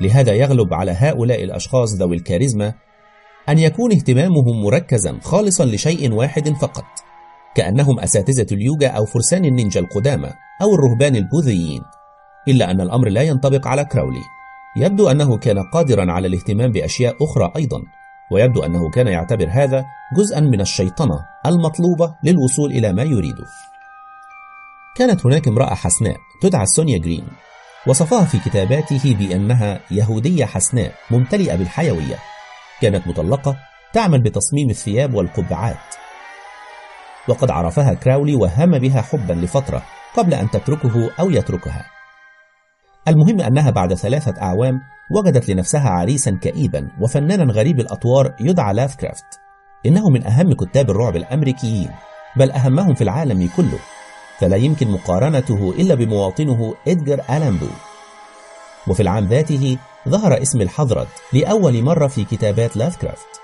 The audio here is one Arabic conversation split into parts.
لهذا يغلب على هؤلاء الأشخاص ذوي الكاريزما أن يكون اهتمامهم مركزا خالصا لشيء واحد فقط كأنهم أساتذة اليوجا أو فرسان النينجا القدامى أو الرهبان البوذيين إلا أن الأمر لا ينطبق على كراولي. يبدو أنه كان قادرا على الاهتمام بأشياء أخرى أيضا ويبدو أنه كان يعتبر هذا جزءا من الشيطنة المطلوبة للوصول إلى ما يريده. كانت هناك امرأة حسناء تدعى سونيا جرين. وصفها في كتاباته بأنها يهودية حسناء ممتلئة بالحيوية كانت مطلقة تعمل بتصميم الثياب والقبعات. وقد عرفها كراولي وهم بها حبا لفترة قبل أن تتركه أو يتركها. المهم أنها بعد ثلاثة أعوام وجدت لنفسها عريسا كئيبا وفنانا غريب الأطوار يدعى لافكرافت. إنه من أهم كتاب الرعب الأمريكيين بل أهمهم في العالم كله. فلا يمكن مقارنته إلا بمواطنه إدجار ألان بو وفي العام ذاته ظهر اسم الحضرد لأول مرة في كتابات لافكرافت.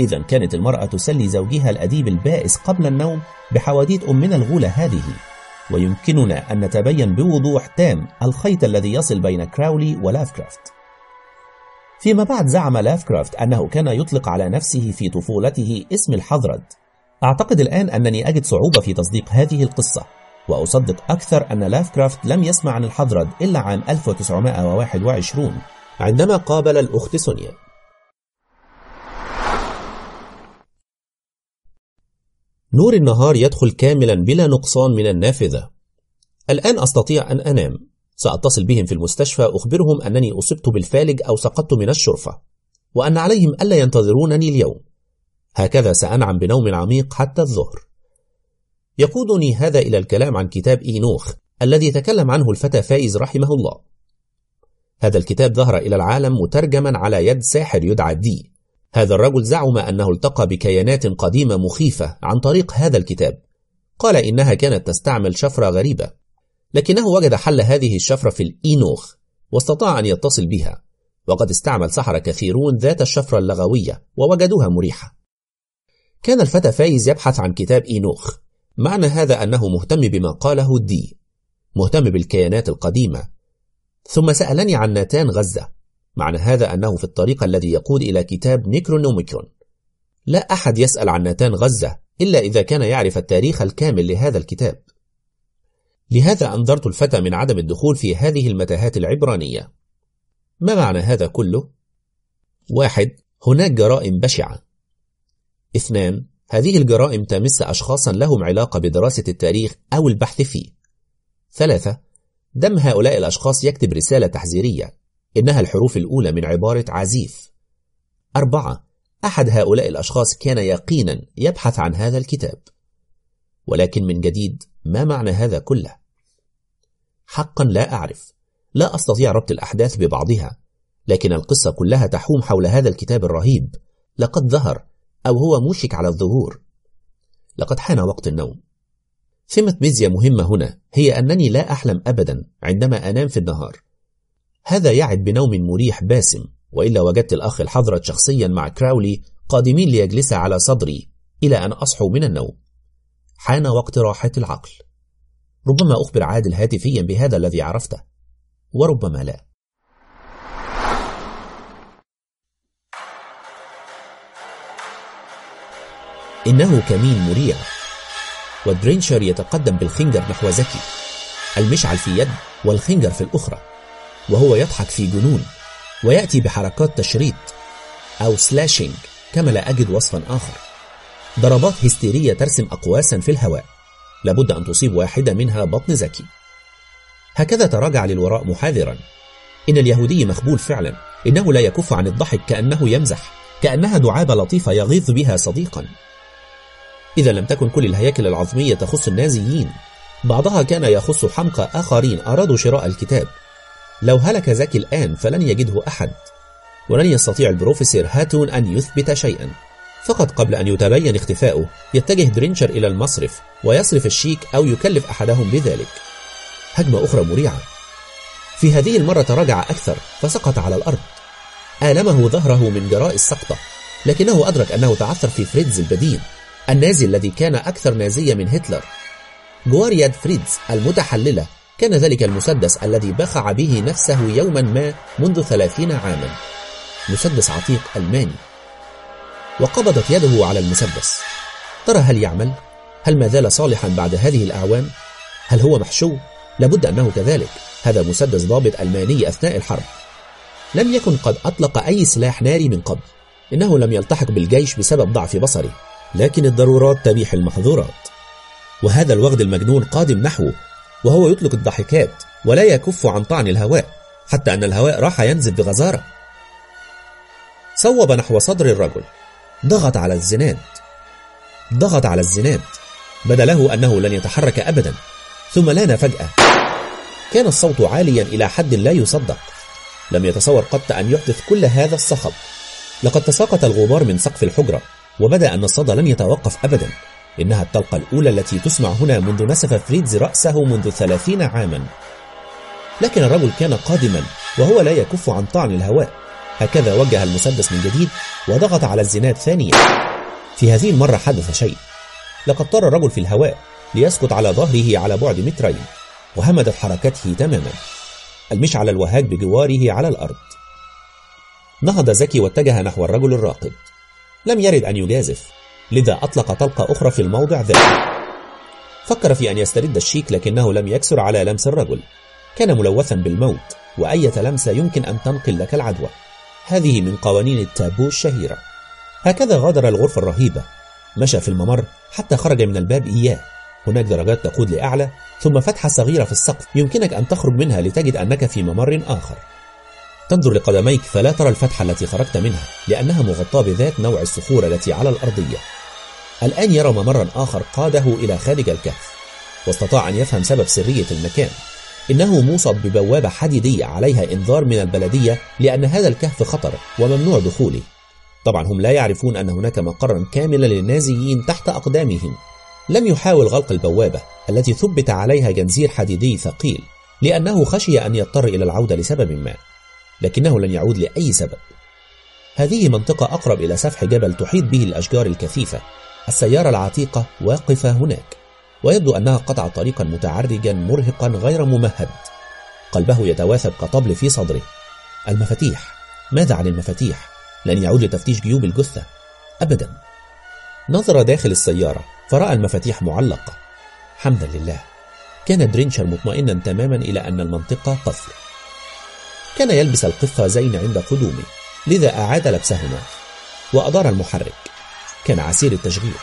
إذا كانت المرأة تسلي زوجها الأديب البائس قبل النوم بحواديت أمنا الغولة هذه. ويمكننا أن نتبين بوضوح تام الخيط الذي يصل بين كراولي ولافكرافت. فيما بعد زعم لافكرافت أنه كان يطلق على نفسه في طفولته اسم الحضرد أعتقد الآن أنني أجد صعوبة في تصديق هذه القصة وأصدق أكثر أن لافكرافت لم يسمع عن الحضرد إلا عام 1921 عندما قابل الأخت سونيا. نور النهار يدخل كاملا بلا نقصان من النافذة. الآن أستطيع أن أنام. سأتصل بهم في المستشفى أخبرهم أنني أصبت بالفالج أو سقطت من الشرفة وأن عليهم ألا ينتظرونني اليوم. هكذا سأنعم بنوم عميق حتى الظهر. يقودني هذا إلى الكلام عن كتاب إينوخ الذي تكلم عنه الفتى فايز رحمه الله. هذا الكتاب ظهر إلى العالم مترجما على يد ساحر يدعى دي. هذا الرجل زعم أنه التقى بكيانات قديمة مخيفة عن طريق هذا الكتاب. قال إنها كانت تستعمل شفرة غريبة. لكنه وجد حل هذه الشفرة في الإينوخ واستطاع أن يتصل بها. وقد استعمل سحرة كثيرون ذات الشفرة اللغوية ووجدوها مريحة. كان الفتى فايز يبحث عن كتاب إينوخ. معنى هذا أنه مهتم بما قاله دي مهتم بالكيانات القديمة. ثم سألني عن ناتان غزة. معنى هذا أنه في الطريق الذي يقود إلى كتاب نيكرونوميكرون لا أحد يسأل عن ناتان غزة إلا إذا كان يعرف التاريخ الكامل لهذا الكتاب. لهذا أنذرت الفتى من عدم الدخول في هذه المتاهات العبرانية. ما معنى هذا كله؟ واحد هناك جرائم بشعة. اثنان هذه الجرائم تمس أشخاصا لهم علاقة بدراسة التاريخ أو البحث فيه. ثلاثة دم هؤلاء الأشخاص يكتب رسالة تحذيرية إنها الحروف الأولى من عبارة عزيف. أربعة أحد هؤلاء الأشخاص كان يقينا يبحث عن هذا الكتاب. ولكن من جديد ما معنى هذا كله؟ حقا لا أعرف. لا أستطيع ربط الأحداث ببعضها لكن القصة كلها تحوم حول هذا الكتاب الرهيب. لقد ظهر أو هو موشك على الظهور. لقد حان وقت النوم. ثمة ميزيا مهمة هنا هي أنني لا أحلم أبدا عندما أنام في النهار. هذا يعد بنوم مريح باسم وإلا وجدت الأخ الحضرة شخصيا مع كراولي قادمين ليجلس على صدري إلى أن أصحو من النوم. حان وقت راحة العقل. ربما أخبر عادل هاتفيا بهذا الذي عرفته وربما لا. إنه كمين مريع ودرينشر يتقدم بالخنجر نحو زكي المشعل في يد والخنجر في الأخرى. وهو يضحك في جنون. ويأتي بحركات تشريط. أو سلاشينج كما لا أجد وصفا آخر. ضربات هستيرية ترسم أقواسا في الهواء. لابد أن تصيب واحدة منها بطن زكي هكذا تراجع للوراء محاذرا. إن اليهودي مخبول فعلا. إنه لا يكف عن الضحك كأنه يمزح. كأنها دعابة لطيفة يغيظ بها صديقا. إذا لم تكن كل الهياكل العظمية تخص النازيين. بعضها كان يخص حمقى آخرين أرادوا شراء الكتاب. لو هلك زكي الآن فلن يجده أحد. ولن يستطيع البروفيسور هاتون أن يثبت شيئا. فقط قبل أن يتبين اختفاؤه يتجه درينشر إلى المصرف ويصرف الشيك أو يكلف أحدهم بذلك. هجمة أخرى مريعة. في هذه المرة تراجع أكثر فسقط على الأرض. آلمه ظهره من جراء السقطة لكنه أدرك أنه تعثر في فريدز البدين النازي الذي كان أكثر نازية من هتلر. جوارياد فريدز المتحللة كان ذلك المسدس الذي بخع به نفسه يوما ما منذ ثلاثين عاما. مسدس عتيق ألماني. وقبضت يده على المسدس. ترى هل يعمل؟ هل ما زال صالحا بعد هذه الأعوام؟ هل هو محشو؟ لابد أنه كذلك. هذا مسدس ضابط ألماني أثناء الحرب. لم يكن قد أطلق أي سلاح ناري من قبل. إنه لم يلتحق بالجيش بسبب ضعف بصره. لكن الضرورات تبيح المحظورات. وهذا الوغد المجنون قادم نحوه وهو يطلق الضحكات ولا يكف عن طعن الهواء حتى أن الهواء راح ينزف بغزارة. صوب نحو صدر الرجل. ضغط على الزناد. ضغط على الزناد. بدا له أنه لن يتحرك أبدا. ثم لأن فجأة. كان الصوت عاليا إلى حد لا يصدق. لم يتصور قط أن يحدث كل هذا الصخب. لقد تساقط الغبار من سقف الحجرة. وبدا أن الصدى لن يتوقف أبدا. إنها الطلقة الأولى التي تسمع هنا منذ نسف فريدز رأسه منذ ثلاثين عاما. لكن الرجل كان قادما وهو لا يكف عن طعن الهواء. هكذا وجه المسدس من جديد وضغط على الزناد ثانيا. في هذه المرة حدث شيء. لقد طار الرجل في الهواء ليسقط على ظهره على بعد مترين وهمدت حركته تماما. المشعل الوهاج بجواره على الأرض. نهض زكي واتجه نحو الرجل الراقد. لم يرد أن يجازف لذا أطلق طلقة أخرى في الموضع ذاك فكر في أن يسترد الشيك لكنه لم يكسر على لمس الرجل. كان ملوثا بالموت وأية لمسة يمكن أن تنقل لك العدوى. هذه من قوانين التابو الشهيرة. هكذا غادر الغرفة الرهيبة. مشى في الممر حتى خرج من الباب إياه. هناك درجات تقود لأعلى ثم فتحة صغيرة في السقف يمكنك أن تخرج منها لتجد أنك في ممر آخر. تنظر لقدميك فلا ترى الفتحة التي خرجت منها لأنها مغطاة بذات نوع الصخور التي على الأرضية. الآن يرى ممرا آخر قاده إلى خارج الكهف. واستطاع أن يفهم سبب سرية المكان. إنه موصد ببوابة حديدية عليها إنذار من البلدية لأن هذا الكهف خطر وممنوع دخوله. طبعا هم لا يعرفون أن هناك مقرا كاملا للنازيين تحت أقدامهم. لم يحاول غلق البوابة التي ثبت عليها جنزير حديدي ثقيل لأنه خشي أن يضطر إلى العودة لسبب ما. لكنه لن يعود لأي سبب. هذه منطقة أقرب إلى سفح جبل تحيط به الأشجار الكثيفة. السيارة العتيقة واقفة هناك ويبدو أنها قطع طريقا متعرجا مرهقا غير ممهد. قلبه يتواثب كطبل في صدره. المفاتيح. ماذا عن المفاتيح؟ لن يعود لتفتيش جيوب الجثة. أبدا. نظر داخل السيارة فرأى المفاتيح معلقة. حمدا لله. كان درينشر مطمئنا تماما إلى أن المنطقة قفل كان يلبس القفازين عند قدومه لذا أعاد لبسهما وأدار المحرك. كان عسير التشغيل.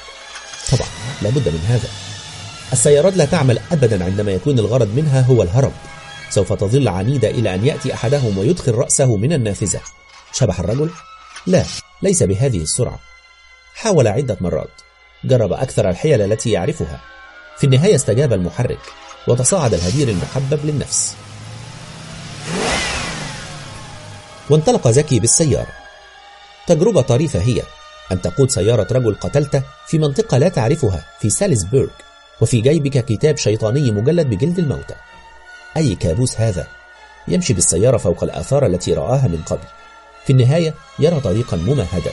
طبعا لابد من هذا. السيارات لا تعمل أبدا عندما يكون الغرض منها هو الهرب. سوف تظل عنيدة إلى أن يأتي أحدهم ويدخل رأسه من النافذة. شبح الرجل؟ لا ليس بهذه السرعة. حاول عدة مرات. جرب أكثر الحيل التي يعرفها. في النهاية استجاب المحرك وتصاعد الهدير المحبب للنفس. وانطلق زكي بالسيارة. تجربة طريفة هي أن تقود سيارة رجل قتلته في منطقة لا تعرفها في سالزبورغ وفي جيبك كتاب شيطاني مجلد بجلد الموتى. أي كابوس هذا؟ يمشي بالسيارة فوق الآثار التي رآها من قبل. في النهاية يرى طريقا ممهدا.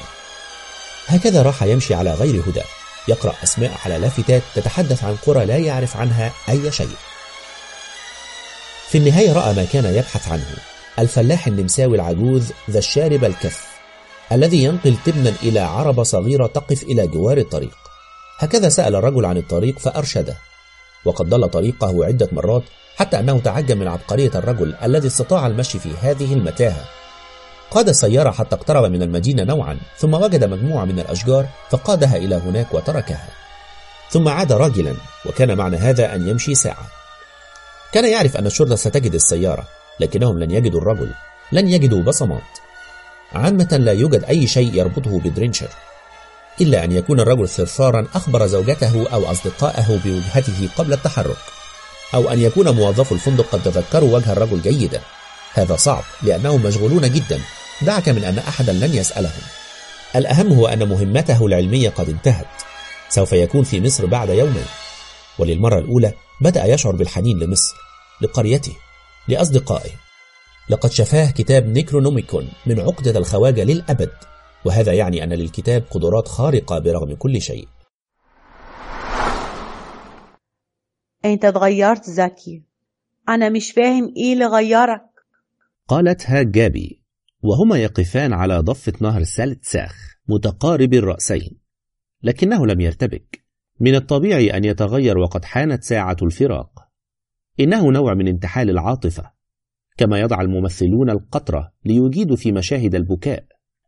هكذا راح يمشي على غير هدى. يقرأ أسماء على لافتات تتحدث عن قرى لا يعرف عنها أي شيء. في النهاية رأى ما كان يبحث عنه. الفلاح النمساوي العجوز ذا الشارب الكف الذي ينقل تبنا إلى عربة صغيرة تقف إلى جوار الطريق. هكذا سأل الرجل عن الطريق فأرشده وقد ضل طريقه عدة مرات حتى أنه تعجب من عبقرية الرجل الذي استطاع المشي في هذه المتاهة. قاد السيارة حتى اقترب من المدينة نوعا ثم وجد مجموعة من الأشجار فقادها إلى هناك وتركها. ثم عاد راجلا وكان معنى هذا أن يمشي ساعة. كان يعرف أن الشرطة ستجد السيارة. لكنهم لن يجدوا الرجل لن يجدوا بصمات. عامة لا يوجد أي شيء يربطه بدرينشر إلا أن يكون الرجل ثرثارا أخبر زوجته أو أصدقائه بوجهته قبل التحرك أو أن يكون موظف الفندق قد تذكروا وجه الرجل جيدا. هذا صعب لأنهم مشغولون جدا. دعك من أن أحدا لن يسألهم. الأهم هو أن مهمته العلمية قد انتهت. سوف يكون في مصر بعد يومين. وللمرة الأولى بدأ يشعر بالحنين لمصر لقريته. لأصدقائه لقد شفاه كتاب نيكرونوميكون من عقدة الخواجة للأبد وهذا يعني أن للكتاب قدرات خارقة برغم كل شيء. أنت تغيرت زكي. أنا مش فاهم إيه اللي غيرك. قالتها جابي وهما يقفان على ضفة نهر سالتساخ متقارب الرأسين لكنه لم يرتبك. من الطبيعي أن يتغير وقد حانت ساعة الفراق. إنه نوع من انتحال العاطفة كما يضع الممثلون القطرة ليجيدوا في مشاهد البكاء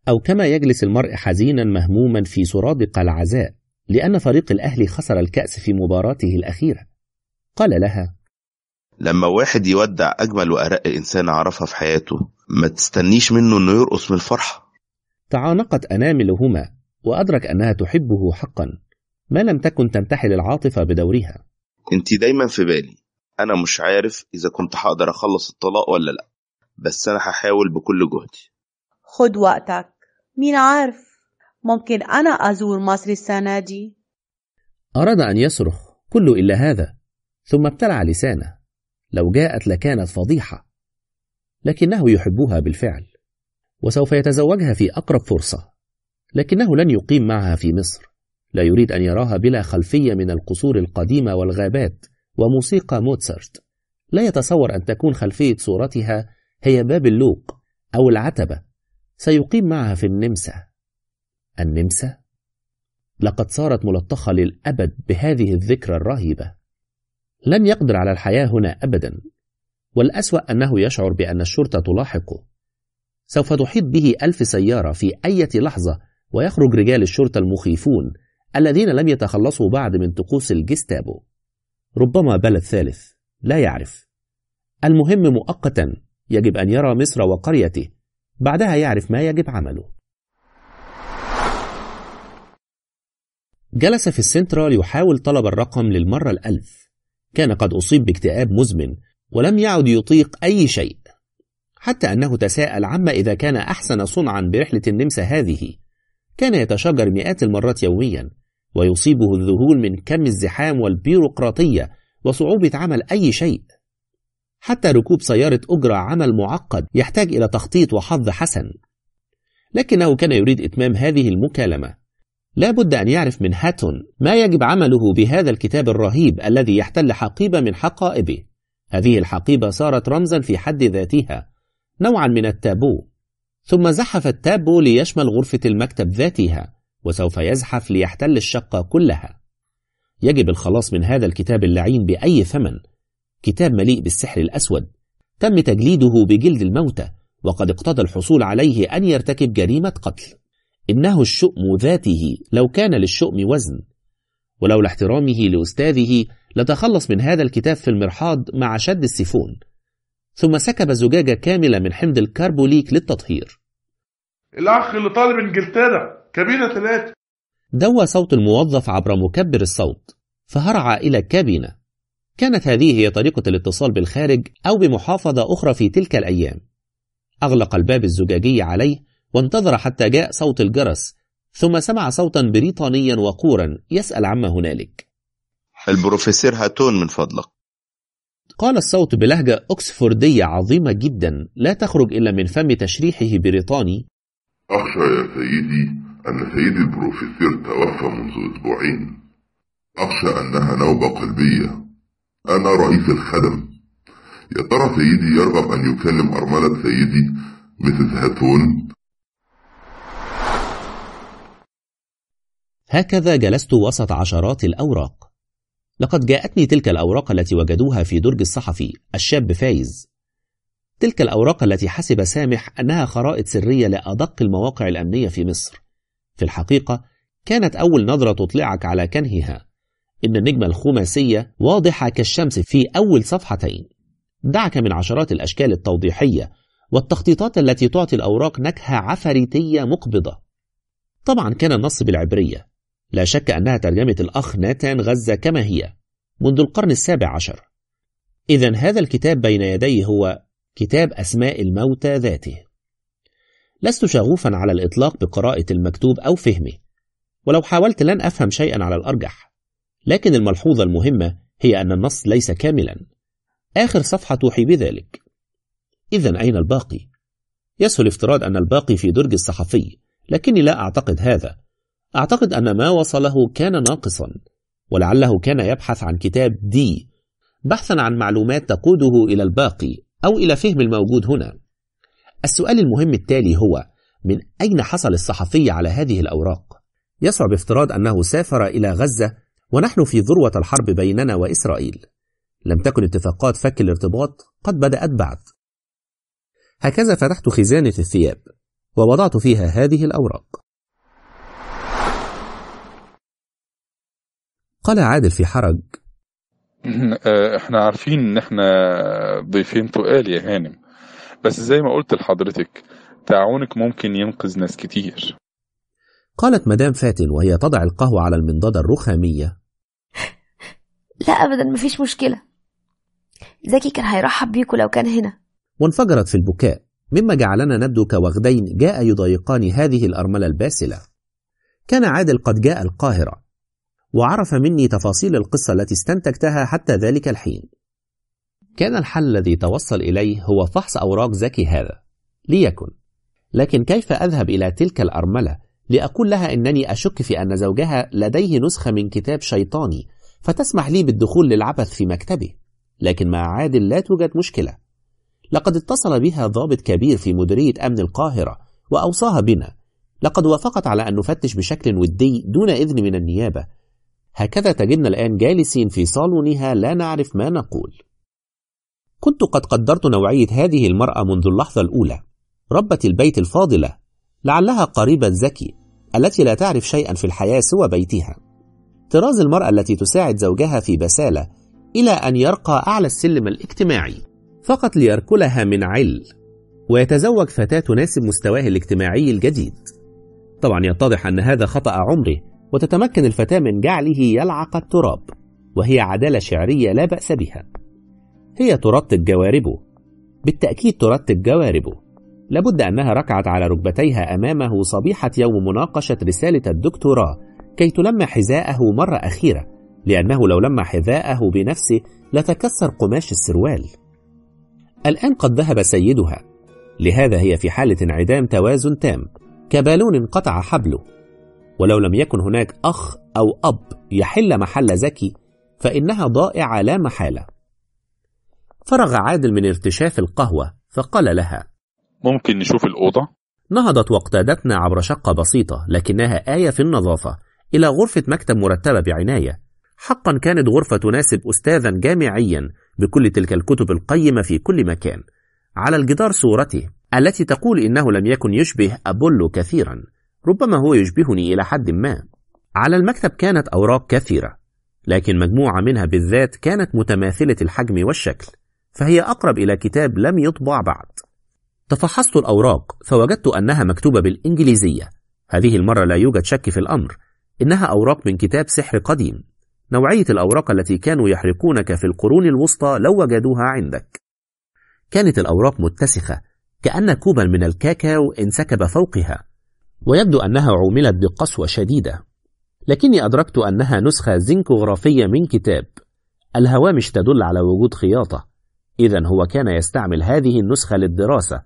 أو كما يجلس المرء حزينا مهموما في سرادق العزاء لأن فريق الأهلي خسر الكأس في مباراته الأخيرة. قال لها لما واحد يودع أجمل وأرق إنسان عرفها في حياته ما تستنيش منه إنه يرقص من الفرحة. تعانقت أناملهما وأدرك أنها تحبه حقا ما لم تكن تنتحل العاطفة بدورها. انت دايما في بالي أنا مش عارف إذا كنت هقدر أخلص الطلاق ولا لأ بس أنا هحاول بكل جهدي. خد وقتك. مين عارف؟ ممكن أنا أزور مصر السنة دي. أراد أن يصرخ. كل إلا هذا. ثم ابتلع لسانه. لو جاءت لكانت فضيحة. لكنه يحبها بالفعل. وسوف يتزوجها في أقرب فرصة. لكنه لن يقيم معها في مصر. لا يريد أن يراها بلا خلفية من القصور القديمة والغابات. وموسيقى موتسارت. لا يتصور أن تكون خلفية صورتها هي باب اللوق أو العتبة. سيقيم معها في النمسا. النمسا؟ لقد صارت ملطخة للأبد بهذه الذكرى الرهيبة. لن يقدر على الحياة هنا أبدا. والأسوأ أنه يشعر بأن الشرطة تلاحقه سوف تحيط به ألف سيارة في أي لحظة ويخرج رجال الشرطة المخيفون الذين لم يتخلصوا بعد من طقوس الجستابو. ربما بلد ثالث. لا يعرف. المهم مؤقتا يجب أن يرى مصر وقريته. بعدها يعرف ما يجب عمله. جلس في السنترال يحاول طلب الرقم للمرة الألف. كان قد أصيب باكتئاب مزمن ولم يعد يطيق أي شيء. حتى أنه تساءل عما إذا كان أحسن صنعا برحلة النمسا هذه. كان يتشجر مئات المرات يوميا. ويصيبه الذهول من كم الزحام والبيروقراطية وصعوبة عمل أي شيء. حتى ركوب سيارة أجرة عمل معقد يحتاج إلى تخطيط وحظ حسن. لكنه كان يريد إتمام هذه المكالمة. لا بد أن يعرف من هاتون ما يجب عمله بهذا الكتاب الرهيب الذي يحتل حقيبة من حقائبه. هذه الحقيبة صارت رمزا في حد ذاتها نوعا من التابو. ثم زحف التابو ليشمل غرفة المكتب ذاتها. وسوف يزحف ليحتل الشقة كلها. يجب الخلاص من هذا الكتاب اللعين بأي ثمن. كتاب مليء بالسحر الأسود. تم تجليده بجلد الموتى وقد اقتضى الحصول عليه أن يرتكب جريمة قتل. إنه الشؤم ذاته لو كان للشؤم وزن. ولولا احترامه لأستاذه لتخلص من هذا الكتاب في المرحاض مع شد السيفون. ثم سكب زجاجة كاملة من حمض الكربوليك للتطهير. الأخ اللي طالب إنجلترا. كابينة ثلاثة دوى صوت الموظف عبر مكبر الصوت فهرع إلى الكابينة. كانت هذه هي طريقة الاتصال بالخارج أو بمحافظة أخرى في تلك الأيام. أغلق الباب الزجاجي عليه وانتظر حتى جاء صوت الجرس ثم سمع صوتا بريطانيا وقورا يسأل عما هنالك. البروفيسور هاتون من فضلك. قال الصوت بلهجة أكسفوردية عظيمة جدا لا تخرج إلا من فم تشريحه بريطاني. أخشى يا سيدي أن سيدي البروفيسور توفى منذ أسبوعين. أخشى أنها نوبة قلبية. أنا رئيس الخدم. يا ترى سيدي يرغب أن يكلم أرملة سيدي مسز هاتون؟ هكذا جلست وسط عشرات الأوراق. لقد جاءتني تلك الأوراق التي وجدوها في درج الصحفي الشاب فايز. تلك الأوراق التي حسب سامح أنها خرائط سرية لأدق المواقع الأمنية في مصر. في الحقيقة كانت أول نظرة تطلعك على كنهها. إن النجمة الخماسية واضحة كالشمس في أول صفحتين. دعك من عشرات الأشكال التوضيحية والتخطيطات التي تعطي الأوراق نكهة عفريتية مقبضة. طبعا كان النص بالعبرية. لا شك أنها ترجمة الأخ ناتان غزة كما هي منذ القرن السابع عشر. إذا هذا الكتاب بين يدي هو كتاب أسماء الموتى ذاته. لست شغوفا على الإطلاق بقراءة المكتوب أو فهمه ولو حاولت لن أفهم شيئا على الأرجح لكن الملحوظة المهمة هي أن النص ليس كاملا. آخر صفحة توحي بذلك. إذا أين الباقي؟ يسهل افتراض أن الباقي في درج الصحفي لكني لا أعتقد هذا. أعتقد أن ما وصله كان ناقصا ولعله كان يبحث عن كتاب دي بحثا عن معلومات تقوده إلى الباقي أو إلى فهم الموجود هنا. السؤال المهم التالي هو من أين حصل الصحفي على هذه الأوراق؟ يصعب افتراض أنه سافر إلى غزة ونحن في ذروة الحرب بيننا وإسرائيل. لم تكن اتفاقات فك الارتباط قد بدأت بعد. هكذا فتحت خزانة الثياب ووضعت فيها هذه الأوراق. قال عادل في حرج آه، إحنا عارفين إن إحنا ضيفين تقال يا هانم. بس زي ما قلت لحضرتك تعاونك ممكن ينقذ ناس كتير. قالت مدام فاتن وهي تضع القهوة على المنضدة الرخامية. لا ابدا مفيش مشكلة. زكي كان هيرحب بيكوا لو كان هنا. وانفجرت في البكاء. مما جعلنا نبدو كوغدين جاء يضايقان هذه الأرملة الباسلة. كان عادل قد جاء القاهرة وعرف مني تفاصيل القصة التي استنتجتها حتى ذلك الحين. كان الحل الذي توصل إليه هو فحص أوراق زكي هذا. ليكن. لكن كيف أذهب إلى تلك الأرملة لأقول لها إنني أشك في أن زوجها لديه نسخة من كتاب شيطاني فتسمح لي بالدخول للعبث في مكتبه لكن مع عادل لا توجد مشكلة. لقد اتصل بها ضابط كبير في مديرية أمن القاهرة وأوصاها بنا. لقد وافقت على أن نفتش بشكل ودي دون إذن من النيابة. هكذا تجدنا الآن جالسين في صالونها لا نعرف ما نقول. كنت قد قدرت نوعية هذه المرأة منذ اللحظة الأولى. ربة البيت الفاضلة لعلها قريبة زكي التي لا تعرف شيئا في الحياة سوى بيتها. طراز المرأة التي تساعد زوجها في بسالة إلى أن يرقى أعلى السلم الاجتماعي فقط ليركلها من عل ويتزوج فتاة تناسب مستواه الاجتماعي الجديد. طبعا يتضح أن هذا خطأ عمره وتتمكن الفتاة من جعله يلعق التراب وهي عدالة شعرية لا بأس بها. هي ترتب جواربه. بالتأكيد ترتب جواربه. لابد أنها ركعت على ركبتيها أمامه صبيحة يوم مناقشة رسالة الدكتوراه كي تلم حذاءه مرة أخيرة لأنه لو لم حذاءه بنفسه لتكسر قماش السروال. الآن قد ذهب سيدها. لهذا هي في حالة انعدام توازن تام كبالون انقطع حبله. ولو لم يكن هناك أخ أو أب يحل محل زكي فإنها ضائعة لا محالة. فرغ عادل من ارتشاف القهوة فقال لها ممكن نشوف الأوضة؟ نهضت واقتادتنا عبر شقة بسيطة لكنها آية في النظافة إلى غرفة مكتب مرتبة بعناية. حقا كانت غرفة تناسب أستاذا جامعيا بكل تلك الكتب القيمة في كل مكان. على الجدار صورته التي تقول إنه لم يكن يشبه أبولو كثيرا ربما هو يشبهني إلى حد ما. على المكتب كانت أوراق كثيرة لكن مجموعة منها بالذات كانت متماثلة الحجم والشكل. فهي أقرب إلى كتاب لم يطبع بعد. تفحصت الأوراق فوجدت أنها مكتوبة بالإنجليزية. هذه المرة لا يوجد شك في الأمر. إنها أوراق من كتاب سحر قديم. نوعية الأوراق التي كانوا يحرقونك في القرون الوسطى لو وجدوها عندك. كانت الأوراق متسخة كأن كوبا من الكاكاو انسكب فوقها. ويبدو أنها عُملت بقسوة شديدة. لكني أدركت أنها نسخة زنكوغرافية من كتاب. الهوامش تدل على وجود خياطة. إذا هو كان يستعمل هذه النسخة للدراسة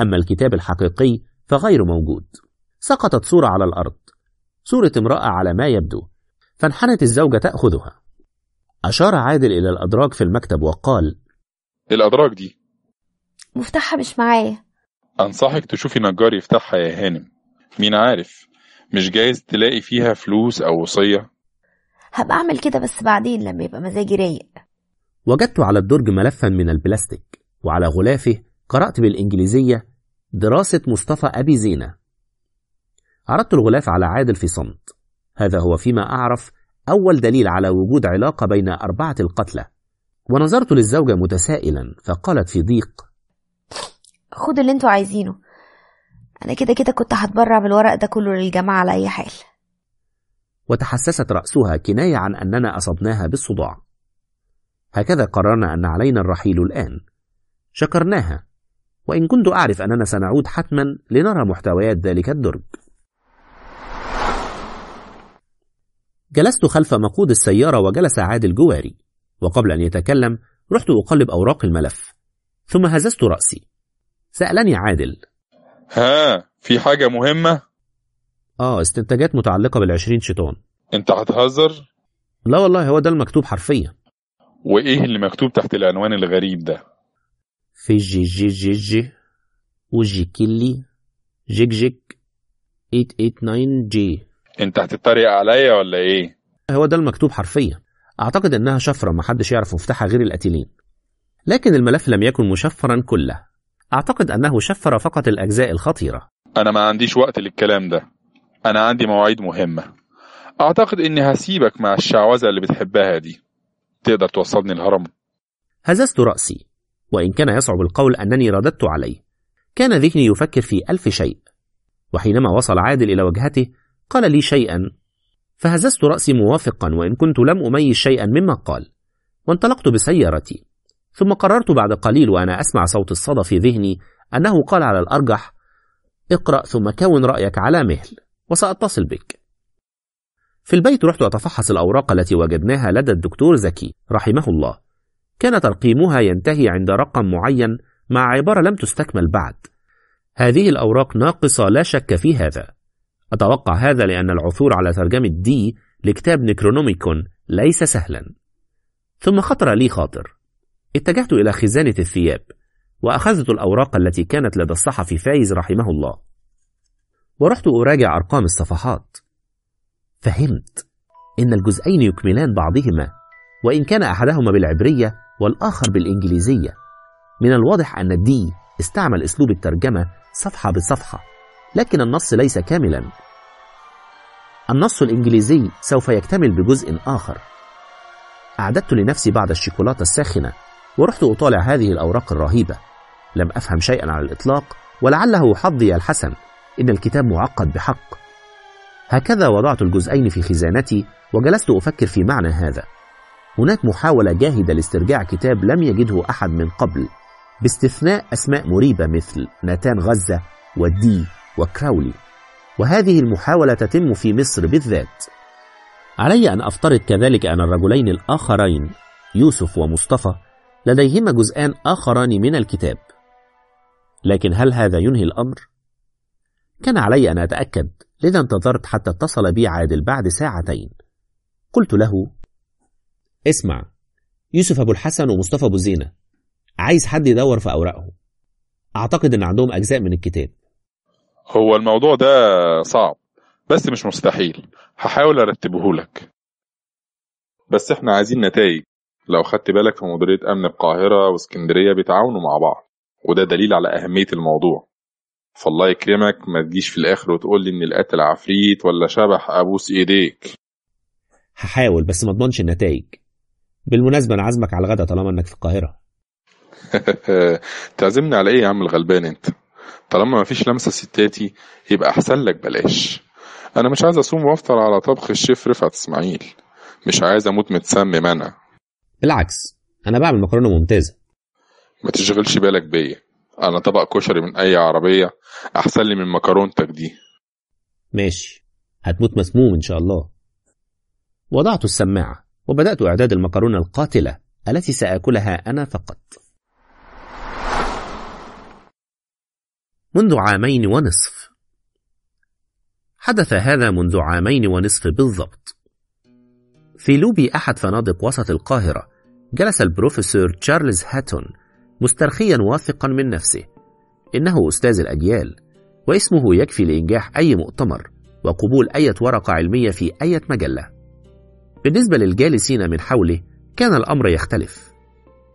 أما الكتاب الحقيقي فغير موجود. سقطت صورة على الأرض. صورة امرأة على ما يبدو. فانحنت الزوجة تأخذها. أشار عادل إلى الأدراج في المكتب وقال الأدراج دي؟ مفتاحها مش معايا. أنصحك تشوفي نجار يفتحها يا هانم. مين عارف مش جايز تلاقي فيها فلوس أو وصية؟ هبقى أعمل كده بس بعدين لما يبقى مزاجي رايق. وجدت على الدرج ملفا من البلاستيك وعلى غلافه قرأت بالإنجليزية دراسة مصطفى أبي زينة. عرضت الغلاف على عادل في صمت. هذا هو فيما أعرف أول دليل على وجود علاقة بين أربعة القتلى. ونظرت للزوجة متسائلا فقالت في ضيق خدوا اللي أنتوا عايزينه. أنا كده كده كنت هتبرع بالورق ده كله للجماعة على أي حال. وتحسست رأسها كناية عن أننا أصبناها بالصداع. هكذا قررنا أن علينا الرحيل الآن. شكرناها. وإن كنت أعرف أننا سنعود حتما لنرى محتويات ذلك الدرج. جلست خلف مقود السيارة وجلس عادل جواري وقبل أن يتكلم رحت أقلب أوراق الملف. ثم هززت رأسي. سألني عادل. ها في حاجة مهمة؟ آه استنتاجات متعلقة بالعشرين شيطان. أنت هتهزر؟ لا والله هو ده المكتوب حرفيا. وإيه اللي مكتوب تحت العنوان الغريب ده؟ في جي جي جي جي وجي كيلي جيك جيك 889 جي. أنت هتتريق عليا ولا إيه؟ هو ده المكتوب حرفيا. أعتقد إنها شفرة محدش يعرف مفتاحها غير القتيلين لكن الملف لم يكن مشفرا كله. أعتقد أنه شفر فقط الأجزاء الخطيرة. أنا ما عنديش وقت للكلام ده. أنا عندي مواعيد مهمة. أعتقد إني هسيبك مع الشعوذة اللي بتحبها دي. تقدر توصلني الهرم؟ هززت رأسي وإن كان يصعب القول أنني رددت عليه. كان ذهني يفكر في ألف شيء. وحينما وصل عادل إلى وجهته قال لي شيئا. فهززت رأسي موافقا وإن كنت لم أميز شيئا مما قال. وانطلقت بسيارتي. ثم قررت بعد قليل وأنا أسمع صوت الصدى في ذهني أنه قال على الأرجح اقرأ ثم كون رأيك على مهل وسأتصل بك. في البيت رحت أتفحص الأوراق التي وجدناها لدى الدكتور زكي رحمه الله. كان ترقيمها ينتهي عند رقم معين مع عبارة لم تستكمل بعد. هذه الأوراق ناقصة لا شك في هذا. أتوقع هذا لأن العثور على ترجمة دي لكتاب نكرونوميكون ليس سهلا. ثم خطر لي خاطر. اتجهت إلى خزانة الثياب وأخذت الأوراق التي كانت لدى الصحفي فايز رحمه الله. ورحت أراجع أرقام الصفحات. فهمت إن الجزئين يكملان بعضهما وإن كان أحدهما بالعبرية والآخر بالإنجليزية. من الواضح أن دي استعمل أسلوب الترجمة صفحة بصفحة لكن النص ليس كاملا. النص الإنجليزي سوف يكتمل بجزء آخر. أعددت لنفسي بعض الشوكولاتة الساخنة ورحت أطالع هذه الأوراق الرهيبة. لم أفهم شيئا على الإطلاق ولعله حظي الحسن. إن الكتاب معقد بحق. هكذا وضعت الجزئين في خزانتي وجلست أفكر في معنى هذا. هناك محاولة جاهدة لاسترجاع كتاب لم يجده أحد من قبل باستثناء أسماء مريبة مثل ناتان غزة ودي وكراولي. وهذه المحاولة تتم في مصر بالذات. علي أن أفترض كذلك أن الرجلين الآخرين يوسف ومصطفى لديهما جزءان آخران من الكتاب. لكن هل هذا ينهي الأمر؟ كان علي أن أتأكد لذا انتظرت حتى اتصل بي عادل بعد ساعتين. قلت له اسمع يوسف أبو الحسن ومصطفى أبو زينة عايز حد يدور في أوراقهم. أعتقد أن عندهم أجزاء من الكتاب. هو الموضوع ده صعب بس مش مستحيل. هحاول أرتبه لك. بس إحنا عايزين نتائج. لو خدت بالك في مديرية أمن القاهرة واسكندرية بيتعاونوا مع بعض وده دليل على أهمية الموضوع. فالله يكرمك ما تجيش في الآخر وتقول لي إن القاتل عفريت ولا شبح أبوس إيديك هحاول بس ما اضمنش النتائج. بالمناسبة أنا عازمك على الغدا طالما إنك في القاهرة. تعزمني على إيه يا عم الغلبان أنت؟ طالما مفيش لمسة ستاتي يبقى أحسن لك بلاش. أنا مش عايز أصوم وأفطر على طبخ الشيف رفعت إسماعيل. مش عايز أموت متسمم أنا. بالعكس أنا بعمل مكرونة ممتازة. ما تشغلش بالك بيا. أنا طبق كشري من أي عربية أحسن لي من مكرونتك دي. ماشي. هتموت مسموم إن شاء الله. وضعت السماعة وبدأت إعداد المكرونة القاتلة التي سآكلها أنا فقط. منذ عامين ونصف. حدث هذا منذ عامين ونصف بالضبط. في لوبي أحد فنادق وسط القاهرة جلس البروفيسور تشارلز هاتون مسترخيا واثقا من نفسه. إنه أستاذ الأجيال واسمه يكفي لإنجاح أي مؤتمر وقبول أي ورقة علمية في أي مجلة. بالنسبة للجالسين من حوله كان الأمر يختلف.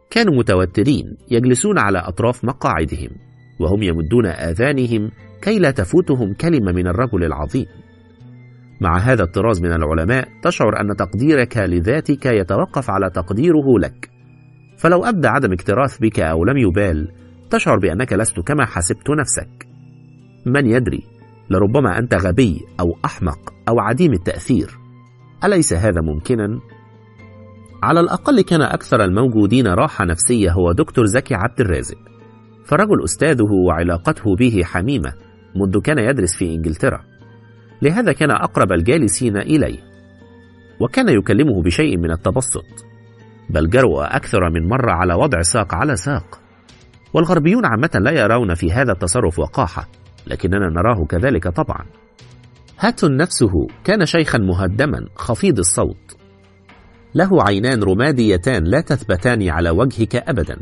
كانوا متوترين يجلسون على أطراف مقاعدهم وهم يمدون آذانهم كي لا تفوتهم كلمة من الرجل العظيم. مع هذا الطراز من العلماء تشعر أن تقديرك لذاتك يتوقف على تقديره لك. فلو أبدى عدم اكتراث بك أو لم يبال تشعر بأنك لست كما حسبت نفسك. من يدري لربما أنت غبي أو أحمق أو عديم التأثير. أليس هذا ممكنا؟ على الأقل كان أكثر الموجودين راحة نفسية هو دكتور زكي عبد الرازق. فرجل أستاذه وعلاقته به حميمة منذ كان يدرس في إنجلترا. لهذا كان أقرب الجالسين إليه. وكان يكلمه بشيء من التبسط. بل جرؤ أكثر من مرة على وضع ساق على ساق. والغربيون عامة لا يرون في هذا التصرف وقاحة لكننا نراه كذلك طبعا. هاتون نفسه كان شيخا مهدما خفيض الصوت. له عينان رماديتان لا تثبتان على وجهك أبدا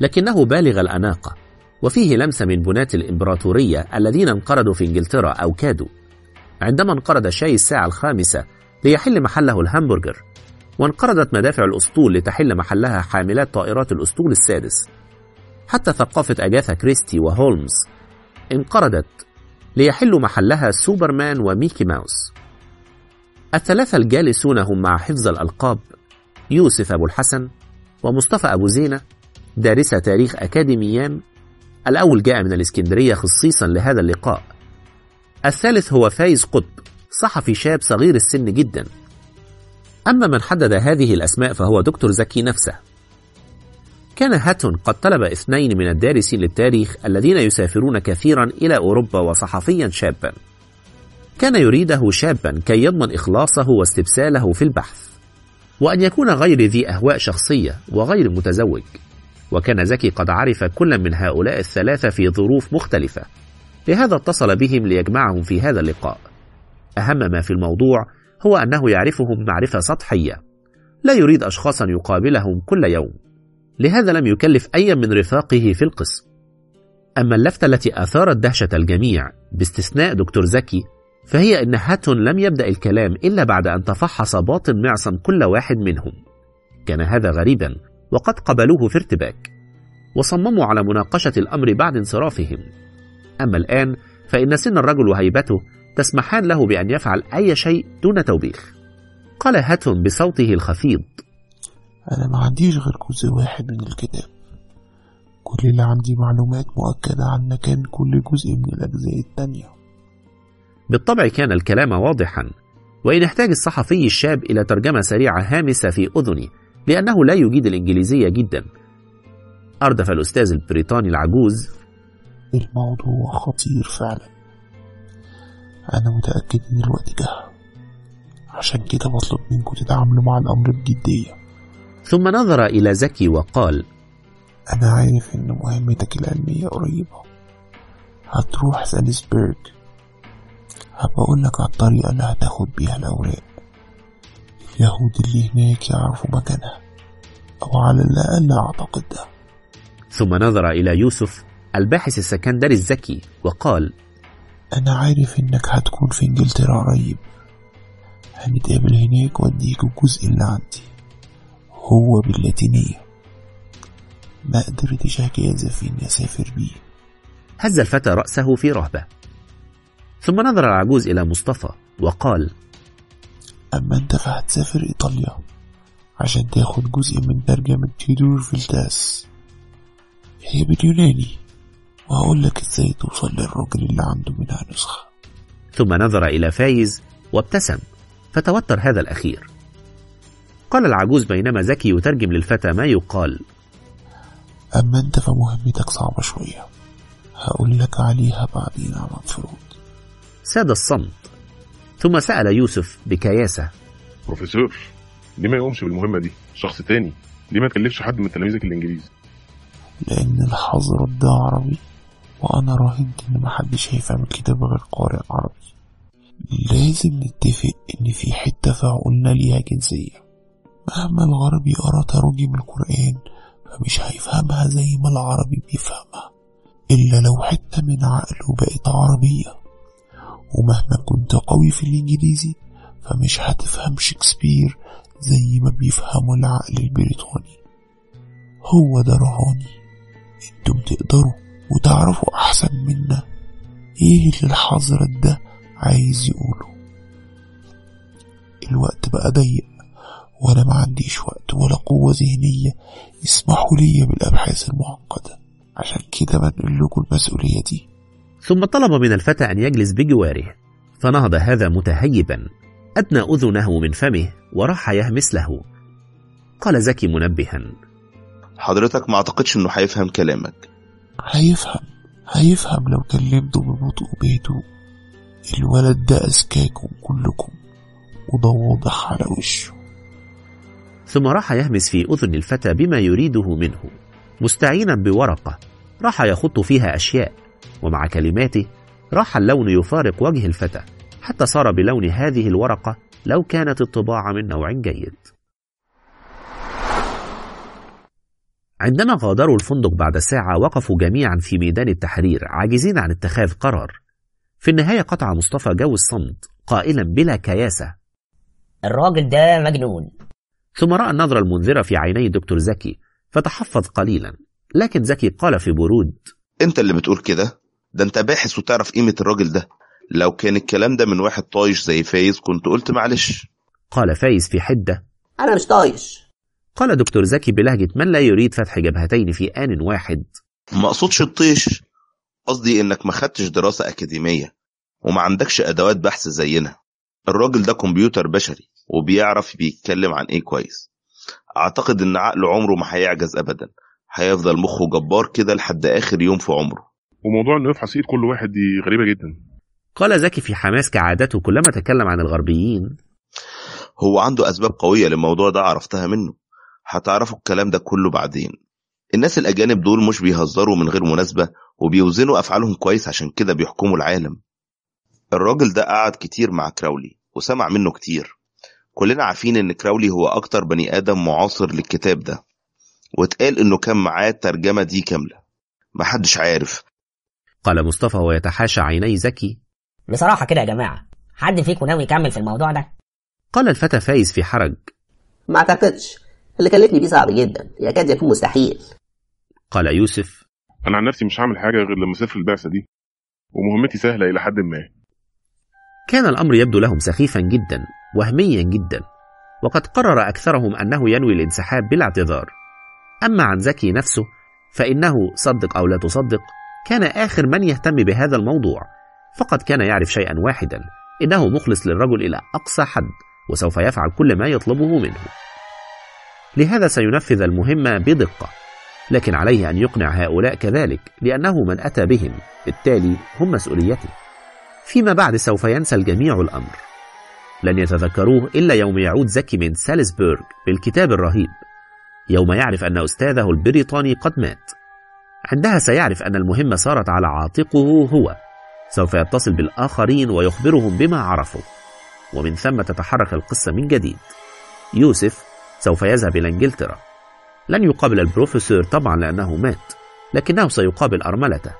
لكنه بالغ الأناقة. وفيه لمسة من بناة الإمبراطورية الذين انقرضوا في إنجلترا أو كادوا. عندما انقرض شاي الساعة الخامسة ليحل محله الهامبرجر. وانقرضت مدافع الأسطول لتحل محلها حاملات طائرات الأسطول السادس. حتى ثقافة أجاثا كريستي وهولمز انقرضت ليحل محلها سوبرمان وميكي ماوس. الثلاثة الجالسون هم مع حفظ الألقاب يوسف أبو الحسن ومصطفى أبو زينة دارسا تاريخ أكاديميان الأول جاء من الإسكندرية خصيصا لهذا اللقاء. الثالث هو فايز قطب صحفي شاب صغير السن جدا. أما من حدد هذه الأسماء فهو دكتور زكي نفسه. كان هاتون قد طلب اثنين من الدارسين للتاريخ الذين يسافرون كثيرا إلى أوروبا وصحفيا شابا. كان يريده شابا كي يضمن إخلاصه واستبساله في البحث وأن يكون غير ذي أهواء شخصية وغير متزوج. وكان زكي قد عرف كل من هؤلاء الثلاثة في ظروف مختلفة. لهذا اتصل بهم ليجمعهم في هذا اللقاء. أهم ما في الموضوع هو أنه يعرفهم معرفة سطحية. لا يريد أشخاصا يقابلهم كل يوم. لهذا لم يكلف أي من رفاقه في القسم. أما اللفتة التي أثارت دهشة الجميع باستثناء دكتور زكي فهي أن هاتون لم يبدأ الكلام إلا بعد أن تفحص باطن معصم كل واحد منهم. كان هذا غريبا وقد قبلوه في ارتباك. وصمموا على مناقشة الأمر بعد انصرافهم. أما الآن فإن سن الرجل وهيبته تسمحان له بأن يفعل أي شيء دون توبيخ. قال هاتون بصوته الخفيض. أنا ما عنديش غير جزء واحد من الكتاب. كل اللي عندي معلومات مؤكدة عن مكان كل جزء من الأجزاء التانية. بالطبع كان الكلام واضحا. وإن احتاج الصحفي الشاب إلى ترجمة سريعة هامسة في أذني لأنه لا يجيد الإنجليزية جدا. أردف الأستاذ البريطاني العجوز. الموضوع خطير فعلا. أنا متأكد إن الوقت جه. عشان كده بطلب منكم تتعاملوا مع الأمر بجدية. ثم نظر إلى زكي وقال أنا عارف إن مهمتك العلمية قريبة. هتروح سالزبورغ هبقى أقولك على الطريقة اللي هتاخد بيها الأوراق. اليهود اللي هناك يعرفوا مكانها. أو على الأقل أعتقد ده ثم نظر إلى يوسف الباحث السكندري الذكي وقال أنا عارف إنك هتكون في إنجلترا قريب. هنتقابل هناك وأديك الجزء اللي عندي. هو باللاتينية. ما قدرتش أجازف إني أسافر بيه. هز الفتى رأسه في رهبة. ثم نظر العجوز إلى مصطفى وقال أما أنت فهتسافر إيطاليا عشان تاخد جزء من ترجمة تيودور فيلتاس. هي باليوناني. وهقول لك إزاي توصل للراجل اللي عنده منها نسخة. ثم نظر إلى فايز وابتسم فتوتر هذا الأخير. قال العجوز بينما زكي يترجم للفتى ما يقال. أما أنت فمهمتك صعبة شوية. هقول لك عليها بعدين على انفراد ساد الصمت ثم سأل يوسف بكياسة. بروفيسور ليه ما يقومش بالمهمة دي؟ شخص تاني. ليه ما تكلفش حد من تلاميذك الإنجليز؟ لأن الحظر ده عربي وأنا راهنت إن محدش هيفهم الكتاب غير قارئ عربي. لازم نتفق إن في حتة في عقولنا ليها جنسية. مهما الغربي قرأ تراجم القرآن فمش هيفهمها زي ما العربي بيفهمها. إلا لو حتة من عقله بقت عربية. ومهما كنت قوي في الإنجليزي فمش هتفهم شكسبير زي ما بيفهموا العقل البريطاني. هو ده رهاني. إنتم تقدروا. وتعرفوا أحسن منا إيه اللي الحضرة ده عايز يقوله. الوقت بقى ضيق وأنا ما عنديش وقت ولا قوة ذهنية يسمحوا لي بالأبحاث المعقدة. عشان كده بنقل لكم المسؤولية دي. ثم طلب من الفتى أن يجلس بجواره فنهض هذا متهيبا. أدنى أذنه من فمه وراح يهمس له قال زكي منبها. حضرتك ما أعتقدش إنه هيفهم كلامك. هيفهم هيفهم لو كلمته ببطء وبهدوء الولد ده أذكاكم كلكم وده واضح على وشه. ثم راح يهمس في أذن الفتى بما يريده منه. مستعينا بورقة راح يخط فيها أشياء ومع كلماته راح اللون يفارق وجه الفتى حتى صار بلون هذه الورقة لو كانت الطباعة من نوع جيد. عندما غادروا الفندق بعد ساعة وقفوا جميعا في ميدان التحرير عاجزين عن اتخاذ قرار. في النهاية قطع مصطفى جو الصمت قائلا بلا كياسة. الراجل ده مجنون. ثم رأى النظرة المنذرة في عيني دكتور زكي فتحفظ قليلا. لكن زكي قال في برود انت اللي بتقول كده؟ ده انت باحث وتعرف قيمة الراجل ده. لو كان الكلام ده من واحد طايش زي فايز كنت قلت معلش. قال فايز في حدة أنا مش طايش. قال دكتور زكي بلهجة من لا يريد فتح جبهتين في آن واحد. ما أقصدش الطيش قصدي إنك ما خدتش دراسة أكاديمية وما عندكش أدوات بحث زينا. الراجل ده كمبيوتر بشري وبيعرف بيتكلم عن إيه كويس. أعتقد إن عقله عمره ما هيعجز ابدا. هيفضل مخه جبار كده لحد آخر يوم في عمره. وموضوع انه يفحص إيد كل واحد دي غريبة جدا. قال زكي في حماس كعادته كلما تكلم عن الغربيين. هو عنده أسباب قوية للموضوع ده عرفتها منه. هتعرفوا الكلام ده كله بعدين. الناس الأجانب دول مش بيهزروا من غير مناسبة وبيوزنوا أفعالهم كويس عشان كده بيحكموا العالم. الراجل ده قعد كتير مع كراولي وسمع منه كتير. كلنا عارفين إن كراولي هو أكتر بني آدم معاصر للكتاب ده. واتقال إنه كان معاه الترجمة دي كاملة. محدش عارف. قال مصطفى ويتحاشى عيني زكي. بصراحة كده يا جماعة حد فيكم ناوي يكمل في الموضوع ده؟ قال الفتى فايز في حرج. ما أعتقدش. اللي كلفني بيه صعب جدا. يكاد يكون مستحيل. قال يوسف. أنا عن نفسي مش هعمل حاجة غير لما أسافر البعثة دي ومهمتي سهلة إلى حد ما. كان الأمر يبدو لهم سخيفا جدا وهميا جدا وقد قرر أكثرهم أنه ينوي الانسحاب بلا اعتذار. أما عن زكي نفسه فإنه صدق أو لا تصدق كان آخر من يهتم بهذا الموضوع. فقد كان يعرف شيئا واحدا إنه مخلص للرجل إلى أقصى حد وسوف يفعل كل ما يطلبه منه. لهذا سينفذ المهمة بدقة لكن عليه أن يقنع هؤلاء كذلك لأنه من أتى بهم بالتالي هم مسؤوليته. فيما بعد سوف ينسى الجميع الأمر. لن يتذكروه إلا يوم يعود زكي من سالزبورغ بالكتاب الرهيب يوم يعرف أن أستاذه البريطاني قد مات. عندها سيعرف أن المهمة صارت على عاتقه هو. سوف يتصل بالآخرين ويخبرهم بما عرفوا. ومن ثم تتحرك القصة من جديد. يوسف سوف يذهب إلى إنجلترا. لن يقابل البروفيسور طبعا لأنه مات لكنه سيقابل أرملته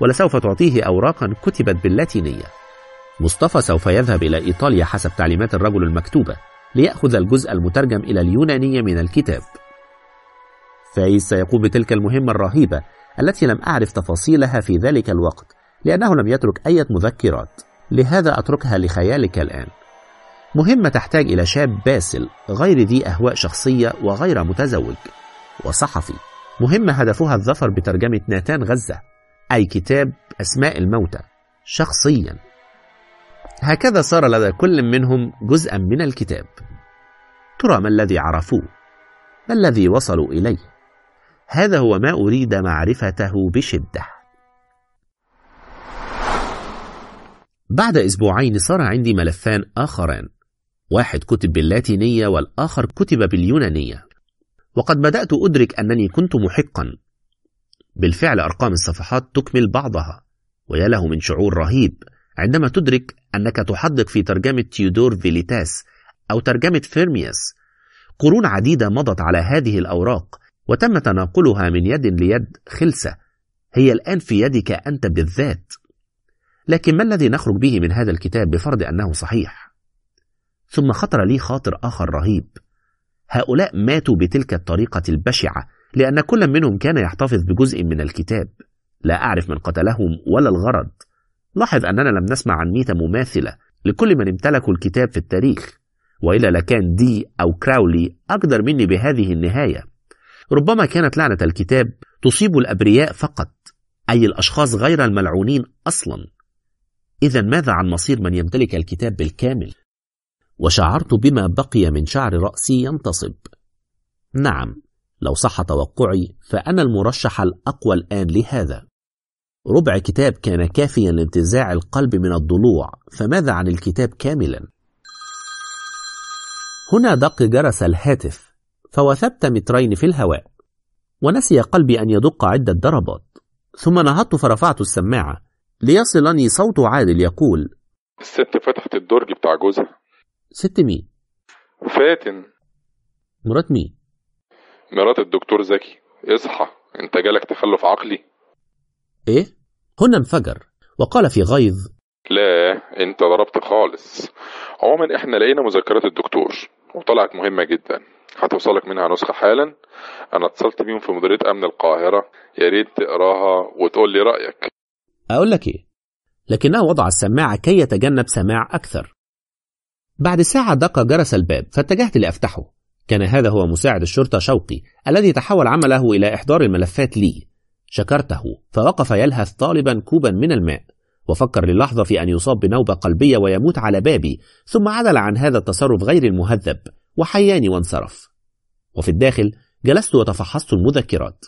ولسوف تعطيه أوراقا كتبت باللاتينية. مصطفى سوف يذهب إلى إيطاليا حسب تعليمات الرجل المكتوبة ليأخذ الجزء المترجم إلى اليونانية من الكتاب. فايز سيقوم بتلك المهمة الرهيبة التي لم أعرف تفاصيلها في ذلك الوقت لأنه لم يترك أي مذكرات. لهذا أتركها لخيالك الآن. مهمة تحتاج إلى شاب باسل غير ذي أهواء شخصية وغير متزوج وصحفي. مهمة هدفها الظفر بترجمة ناتان غزة أي كتاب أسماء الموتى شخصيا. هكذا صار لدى كل منهم جزءا من الكتاب. ترى ما الذي عرفوه؟ ما الذي وصلوا إليه؟ هذا هو ما أريد معرفته بشدة. بعد أسبوعين صار عندي ملفان آخران. واحد كتب باللاتينية والآخر كتب باليونانية. وقد بدأت أدرك أنني كنت محقا. بالفعل أرقام الصفحات تكمل بعضها ويا له من شعور رهيب عندما تدرك أنك تحدق في ترجمة تيودور فيليتاس أو ترجمة فيرمياس. قرون عديدة مضت على هذه الأوراق وتم تناقلها من يد ليد خلسة. هي الآن في يدك أنت بالذات. لكن ما الذي نخرج به من هذا الكتاب بفرض أنه صحيح؟ ثم خطر لي خاطر آخر رهيب. هؤلاء ماتوا بتلك الطريقة البشعة لأن كل منهم كان يحتفظ بجزء من الكتاب. لا أعرف من قتلهم ولا الغرض. لاحظ أننا لم نسمع عن ميتة مماثلة لكل من امتلكوا الكتاب في التاريخ. وإلا لكان دي أو كراولي أقدر مني بهذه النهاية. ربما كانت لعنة الكتاب تصيب الأبرياء فقط أي الأشخاص غير الملعونين أصلا. إذا ماذا عن مصير من يمتلك الكتاب بالكامل؟ وشعرت بما بقي من شعر رأسي ينتصب. نعم لو صح توقعي فأنا المرشح الأقوى الآن لهذا. ربع كتاب كان كافيا لانتزاع القلب من الضلوع فماذا عن الكتاب كاملا؟ هنا دق جرس الهاتف فوثبت مترين في الهواء ونسي قلبي أن يدق عدة ضربات ثم نهضت فرفعت السماعة ليصلني صوت عادل يقول الست فتحت الدرج بتاع جوزها. ست مين فاتن. مرات مين مرات الدكتور زكي. اصحى. انت جالك تخلف عقلي. إيه؟ هنا انفجر. وقال في غيظ. لا انت ضربت خالص. عموما إحنا لقينا مذكرات الدكتور. وطلعت مهمة جدا. هتوصلك منها نسخة حالا. أنا اتصلت بيهم في مديرية أمن القاهرة. يا ريت تقراها وتقول لي رأيك. أقول لك إيه؟ لكنه وضع السماعة كي يتجنب سماع أكثر. بعد ساعة دق جرس الباب فاتجهت لأفتحه. كان هذا هو مساعد الشرطة شوقي الذي تحول عمله إلى إحضار الملفات لي. شكرته فوقف يلهث طالبا كوبا من الماء. وفكر للحظة في أن يصاب بنوبة قلبية ويموت على بابي ثم عدل عن هذا التصرف غير المهذب وحياني وانصرف. وفي الداخل جلست وتفحصت المذكرات.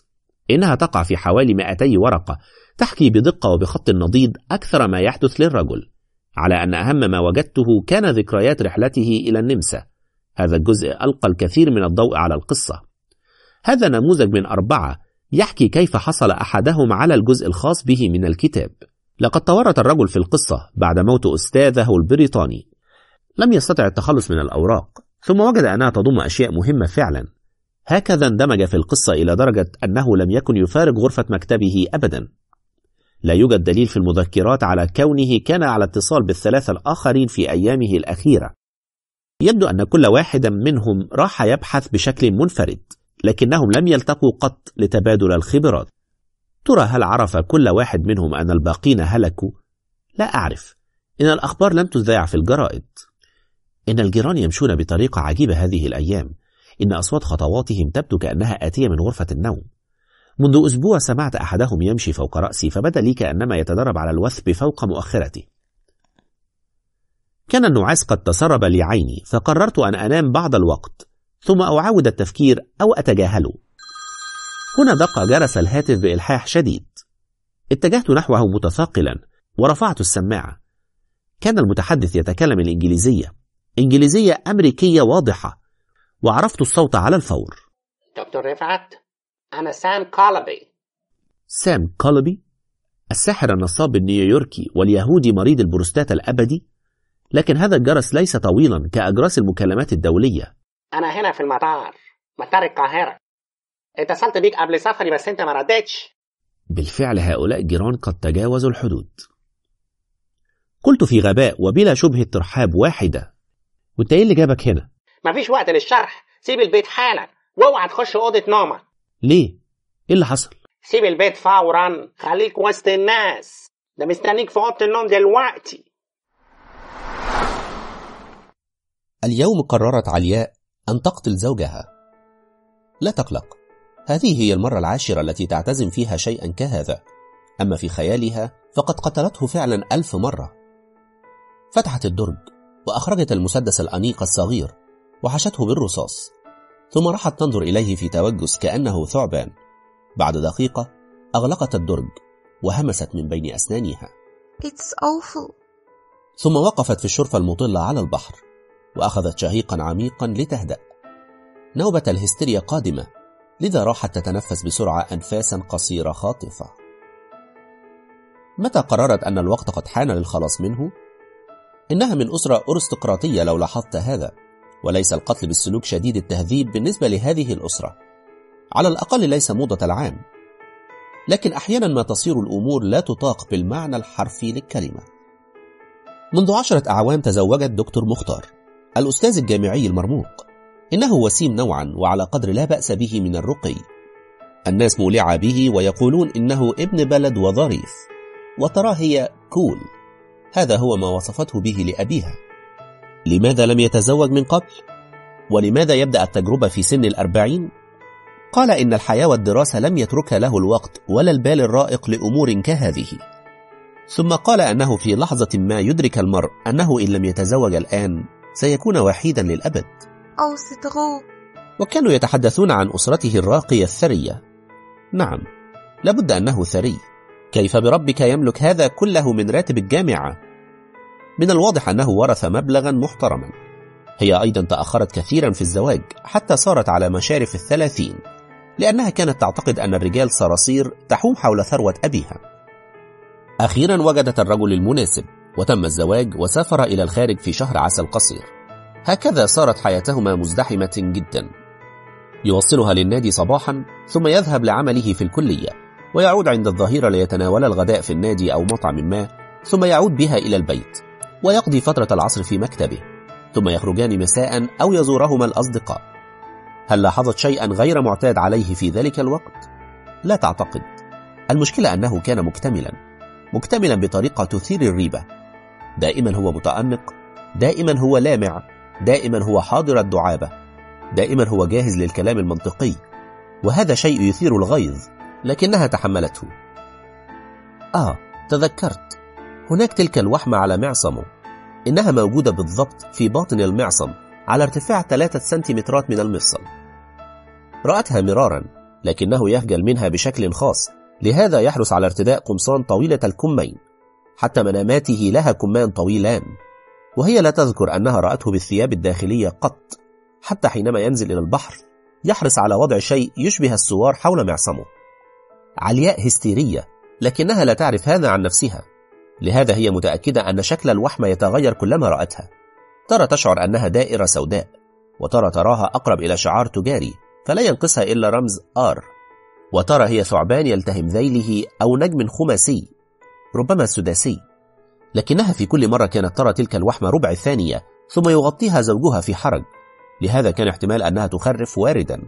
إنها تقع في حوالي 200 ورقة تحكي بدقة وبخط نضيد أكثر ما يحدث للرجل. على أن أهم ما وجدته كان ذكريات رحلته إلى النمسا. هذا الجزء ألقى الكثير من الضوء على القصة. هذا نموذج من أربعة يحكي كيف حصل أحدهم على الجزء الخاص به من الكتاب. لقد تورط الرجل في القصة بعد موت أستاذه البريطاني. لم يستطع التخلص من الأوراق ثم وجد أنها تضم أشياء مهمة فعلا. هكذا اندمج في القصة إلى درجة أنه لم يكن يفارق غرفة مكتبه أبدا. لا يوجد دليل في المذكرات على كونه كان على اتصال بالثلاثة الآخرين في أيامه الأخيرة. يبدو أن كل واحد منهم راح يبحث بشكل منفرد لكنهم لم يلتقوا قط لتبادل الخبرات. ترى هل عرف كل واحد منهم أن الباقين هلكوا؟ لا أعرف. إن الأخبار لم تذاع في الجرائد. إن الجيران يمشون بطريقة عجيبة هذه الأيام. إن أصوات خطواتهم تبدو كأنها آتية من غرفة النوم. منذ أسبوع سمعت أحدهم يمشي فوق رأسي فبدأ لي كأنما يتدرب على الوثب فوق مؤخرتي. كان النعاس قد تسرب لعيني فقررت أن أنام بعض الوقت ثم أعاود التفكير أو أتجاهله. هنا دق جرس الهاتف بإلحاح شديد. اتجهت نحوه متثاقلا ورفعت السماعة. كان المتحدث يتكلم الإنجليزية. إنجليزية أمريكية واضحة. وعرفت الصوت على الفور. دكتور رفعت؟ أنا سام كولبي سام كولبي الساحر النصاب النيويوركي واليهودي مريض البروستات الأبدي لكن هذا الجرس ليس طويلا كأجراس المكالمات الدولية. أنا هنا في المطار مطار القاهرة. اتصلت بيك قبل سفري بس أنت ما ردتش. بالفعل هؤلاء الجيران قد تجاوزوا الحدود. قلت في غباء وبلا شبهة ترحاب واحدة. وانت إيه اللي جابك هنا مفيش وقت للشرح. سيب البيت حالا. وأوعى تخش أوضة نومك. ليه؟ إيه اللي حصل؟ سيب البيت فورا. خليك وسط الناس. ده مستنيك في أوضة النوم دلوقتي. اليوم قررت علياء أن تقتل زوجها. لا تقلق. هذه هي المرة العاشرة التي تعتزم فيها شيئا كهذا. أما في خيالها فقد قتلته فعلا ألف مرة. فتحت الدرج وأخرجت المسدس الأنيق الصغير وحشته بالرصاص. ثم راحت تنظر إليه في توجس كأنه ثعبان. بعد دقيقة أغلقت الدرج وهمست من بين أسنانها. It's awful. ثم وقفت في الشرفة المطلة على البحر وأخذت شهيقا عميقا لتهدأ. نوبة الهستيريا قادمة لذا راحت تتنفس بسرعة أنفاسا قصيرة خاطفة. متى قررت أن الوقت قد حان للخلاص منه؟ إنها من أسرة أرستقراطية لو لاحظت هذا. وليس القتل بالسلوك شديد التهذيب بالنسبة لهذه الأسرة. على الأقل ليس موضة العام. لكن أحيانا ما تصير الأمور لا تطاق بالمعنى الحرفي للكلمة. منذ عشرة أعوام تزوجت دكتور مختار الأستاذ الجامعي المرموق. إنه وسيم نوعا وعلى قدر لا بأس به من الرقي. الناس مولعة به ويقولون إنه ابن بلد وظريف وتراه هي كول هذا هو ما وصفته به لأبيها. لماذا لم يتزوج من قبل؟ ولماذا يبدأ التجربة في سن الأربعين؟ قال إن الحياة والدراسة لم يتركها له الوقت ولا البال الرائق لأمور كهذه ثم قال أنه في لحظة ما يدرك المرء أنه إن لم يتزوج الآن سيكون وحيدا للأبد c'est drôle. وكانوا يتحدثون عن أسرته الراقية الثرية نعم لابد أنه ثري كيف بربك يملك هذا كله من راتب الجامعة من الواضح أنه ورث مبلغا محترما. هي أيضا تأخرت كثيرا في الزواج حتى صارت على مشارف الثلاثين لأنها كانت تعتقد أن الرجال صراصير تحوم حول ثروة أبيها. أخيرا وجدت الرجل المناسب وتم الزواج وسافر إلى الخارج في شهر عسل قصير هكذا صارت حياتهما مزدحمة جدا. يوصلها للنادي صباحا ثم يذهب لعمله في الكلية ويعود عند الظهيرة ليتناول الغداء في النادي أو مطعم ما ثم يعود بها إلى البيت. ويقضي فترة العصر في مكتبه ثم يخرجان مساء أو يزورهما الأصدقاء. هل لاحظت شيئا غير معتاد عليه في ذلك الوقت؟ لا تعتقد. المشكلة أنه كان مكتملا مكتملا بطريقة تثير الريبة. دائما هو متأنق دائما هو لامع دائما هو حاضر الدعابة دائما هو جاهز للكلام المنطقي. وهذا شيء يثير الغيظ لكنها تحملته. آه تذكرت. هناك تلك الوحمة على معصمه إنها موجودة بالضبط في باطن المعصم على ارتفاع ثلاثة سنتيمترات من المفصل رأتها مرارا لكنه يخجل منها بشكل خاص. لهذا يحرص على ارتداء قمصان طويلة الكمين حتى مناماته لها كمان طويلان. وهي لا تذكر أنها رأته بالثياب الداخلية قط حتى حينما ينزل إلى البحر يحرص على وضع شيء يشبه السوار حول معصمه. علياء هستيرية لكنها لا تعرف هذا عن نفسها. لهذا هي متأكدة أن شكل الوحمة يتغير كلما رأتها. ترى تشعر أنها دائرة سوداء وترى تراها أقرب إلى شعار تجاري فلا ينقصها إلا رمز آر. وترى هي ثعبان يلتهم ذيله أو نجم خماسي ربما سداسي لكنها في كل مرة كانت ترى تلك الوحمة ربع ثانية ثم يغطيها زوجها في حرج. لهذا كان احتمال أنها تخرف واردا.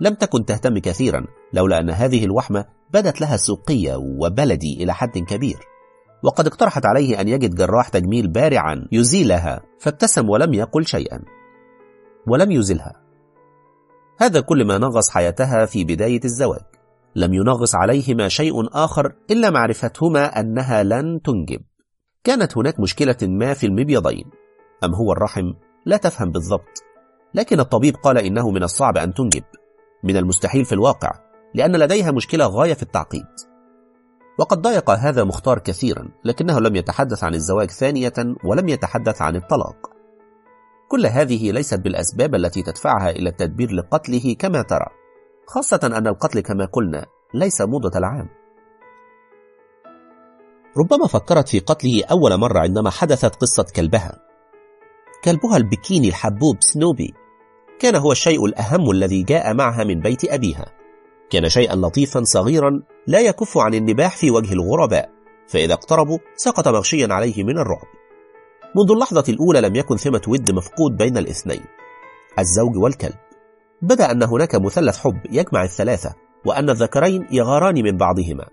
لم تكن تهتم كثيرا لولا أن هذه الوحمة بدت لها سوقية وبلدي إلى حد كبير. وقد اقترحت عليه أن يجد جراح تجميل بارعا يزيلها فابتسم ولم يقل شيئا. ولم يزلها. هذا كل ما نغص حياتها في بداية الزواج. لم ينغص عليهما شيء آخر إلا معرفتهما أنها لن تنجب. كانت هناك مشكلة ما في المبيضين. أم هو الرحم؟ لا تفهم بالضبط. لكن الطبيب قال إنه من الصعب أن تنجب. من المستحيل في الواقع لأن لديها مشكلة غاية في التعقيد. وقد ضايق هذا مختار كثيرا لكنه لم يتحدث عن الزواج ثانية ولم يتحدث عن الطلاق. كل هذه ليست بالأسباب التي تدفعها إلى التدبير لقتله كما ترى خاصة أن القتل كما قلنا ليس موضة العام. ربما فكرت في قتله أول مرة عندما حدثت قصة كلبها. كلبها البكيني الحبوب سنوبي كان هو الشيء الأهم الذي جاء معها من بيت أبيها. كان شيئا لطيفا صغيرا لا يكف عن النباح في وجه الغرباء فإذا اقتربوا سقط مغشيا عليه من الرعب. منذ اللحظة الأولى لم يكن ثمة ود مفقود بين الاثنين. الزوج والكلب. بدأ أن هناك مثلث حب يجمع الثلاثة وأن الذكرين يغاران من بعضهما.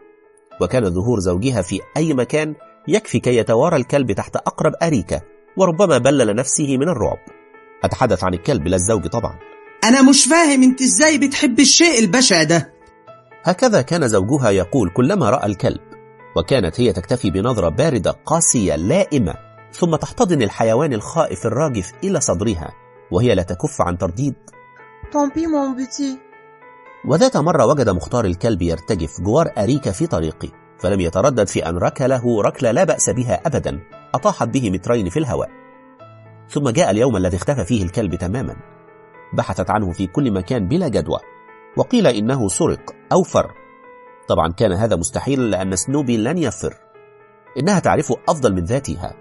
وكان ظهور زوجها في أي مكان يكفي كي يتوارى الكلب تحت أقرب أريكة وربما بلل نفسه من الرعب. أتحدث عن الكلب لا الزوج طبعا. أنا مش فاهم أنت إزاي بتحب الشيء البشع ده. هكذا كان زوجها يقول كلما رأى الكلب وكانت هي تكتفي بنظرة باردة قاسية لائمة ثم تحتضن الحيوان الخائف الراجف إلى صدرها وهي لا تكف عن ترديد. وذات مرة وجد مختار الكلب يرتجف جوار أريكة في طريقه فلم يتردد في أن ركله ركلة لا بأس بها أبدا أطاحت به مترين في الهواء. ثم جاء اليوم الذي اختفى فيه الكلب تماما. بحثت عنه في كل مكان بلا جدوى وقيل إنه سرق أو فر. طبعا كان هذا مستحيل لأن سنوبي لن يفر. إنها تعرفه أفضل من ذاتها.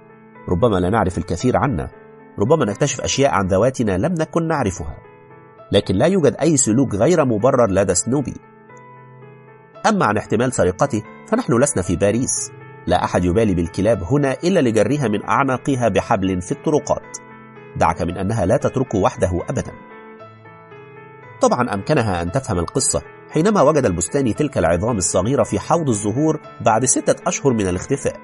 ربما لا نعرف الكثير عنا. ربما نكتشف أشياء عن ذواتنا لم نكن نعرفها. لكن لا يوجد أي سلوك غير مبرر لدى سنوبي. أما عن احتمال سرقته فنحن لسنا في باريس. لا أحد يبالي بالكلاب هنا إلا لجرها من أعناقها بحبل في الطرقات. دعك من أنها لا تتركه وحده أبدا. طبعا أمكنها أن تفهم القصة حينما وجد البستاني تلك العظام الصغيرة في حوض الزهور بعد ستة أشهر من الاختفاء.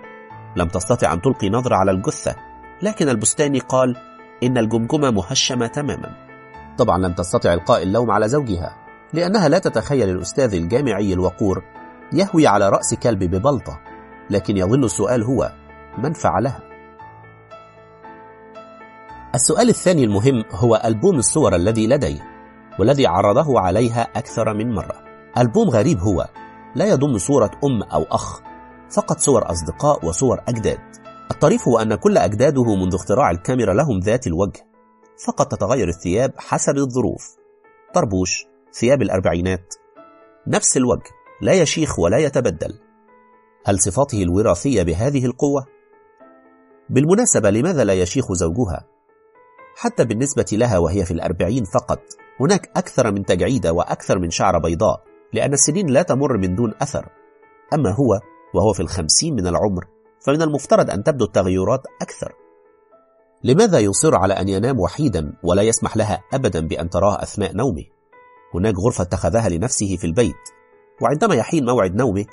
لم تستطع أن تلقي نظرة على الجثة لكن البستاني قال إن الجمجمة مهشمة تماما. طبعا لم تستطع إلقاء اللوم على زوجها لأنها لا تتخيل الأستاذ الجامعي الوقور يهوي على رأس كلب ببلطة لكن يظل السؤال هو من فعلها؟ السؤال الثاني المهم هو ألبوم الصور الذي لديه. والذي عرضه عليها أكثر من مرة. ألبوم غريب هو لا يضم صورة أم أو أخ فقط صور أصدقاء وصور أجداد. الطريف هو أن كل أجداده منذ اختراع الكاميرا لهم ذات الوجه فقط تتغير الثياب حسب الظروف. طربوش ثياب الأربعينات. نفس الوجه لا يشيخ ولا يتبدل. هل صفاته الوراثية بهذه القوة؟ بالمناسبة لماذا لا يشيخ زوجها؟ حتى بالنسبة لها وهي في الأربعين فقط. هناك أكثر من تجعيدة وأكثر من شعر بيضاء لأن السنين لا تمر من دون أثر. أما هو وهو في الخمسين من العمر فمن المفترض أن تبدو التغيرات أكثر. لماذا يصر على أن ينام وحيدا ولا يسمح لها أبدا بأن تراه أثناء نومه؟ هناك غرفة اتخذها لنفسه في البيت وعندما يحين موعد نومه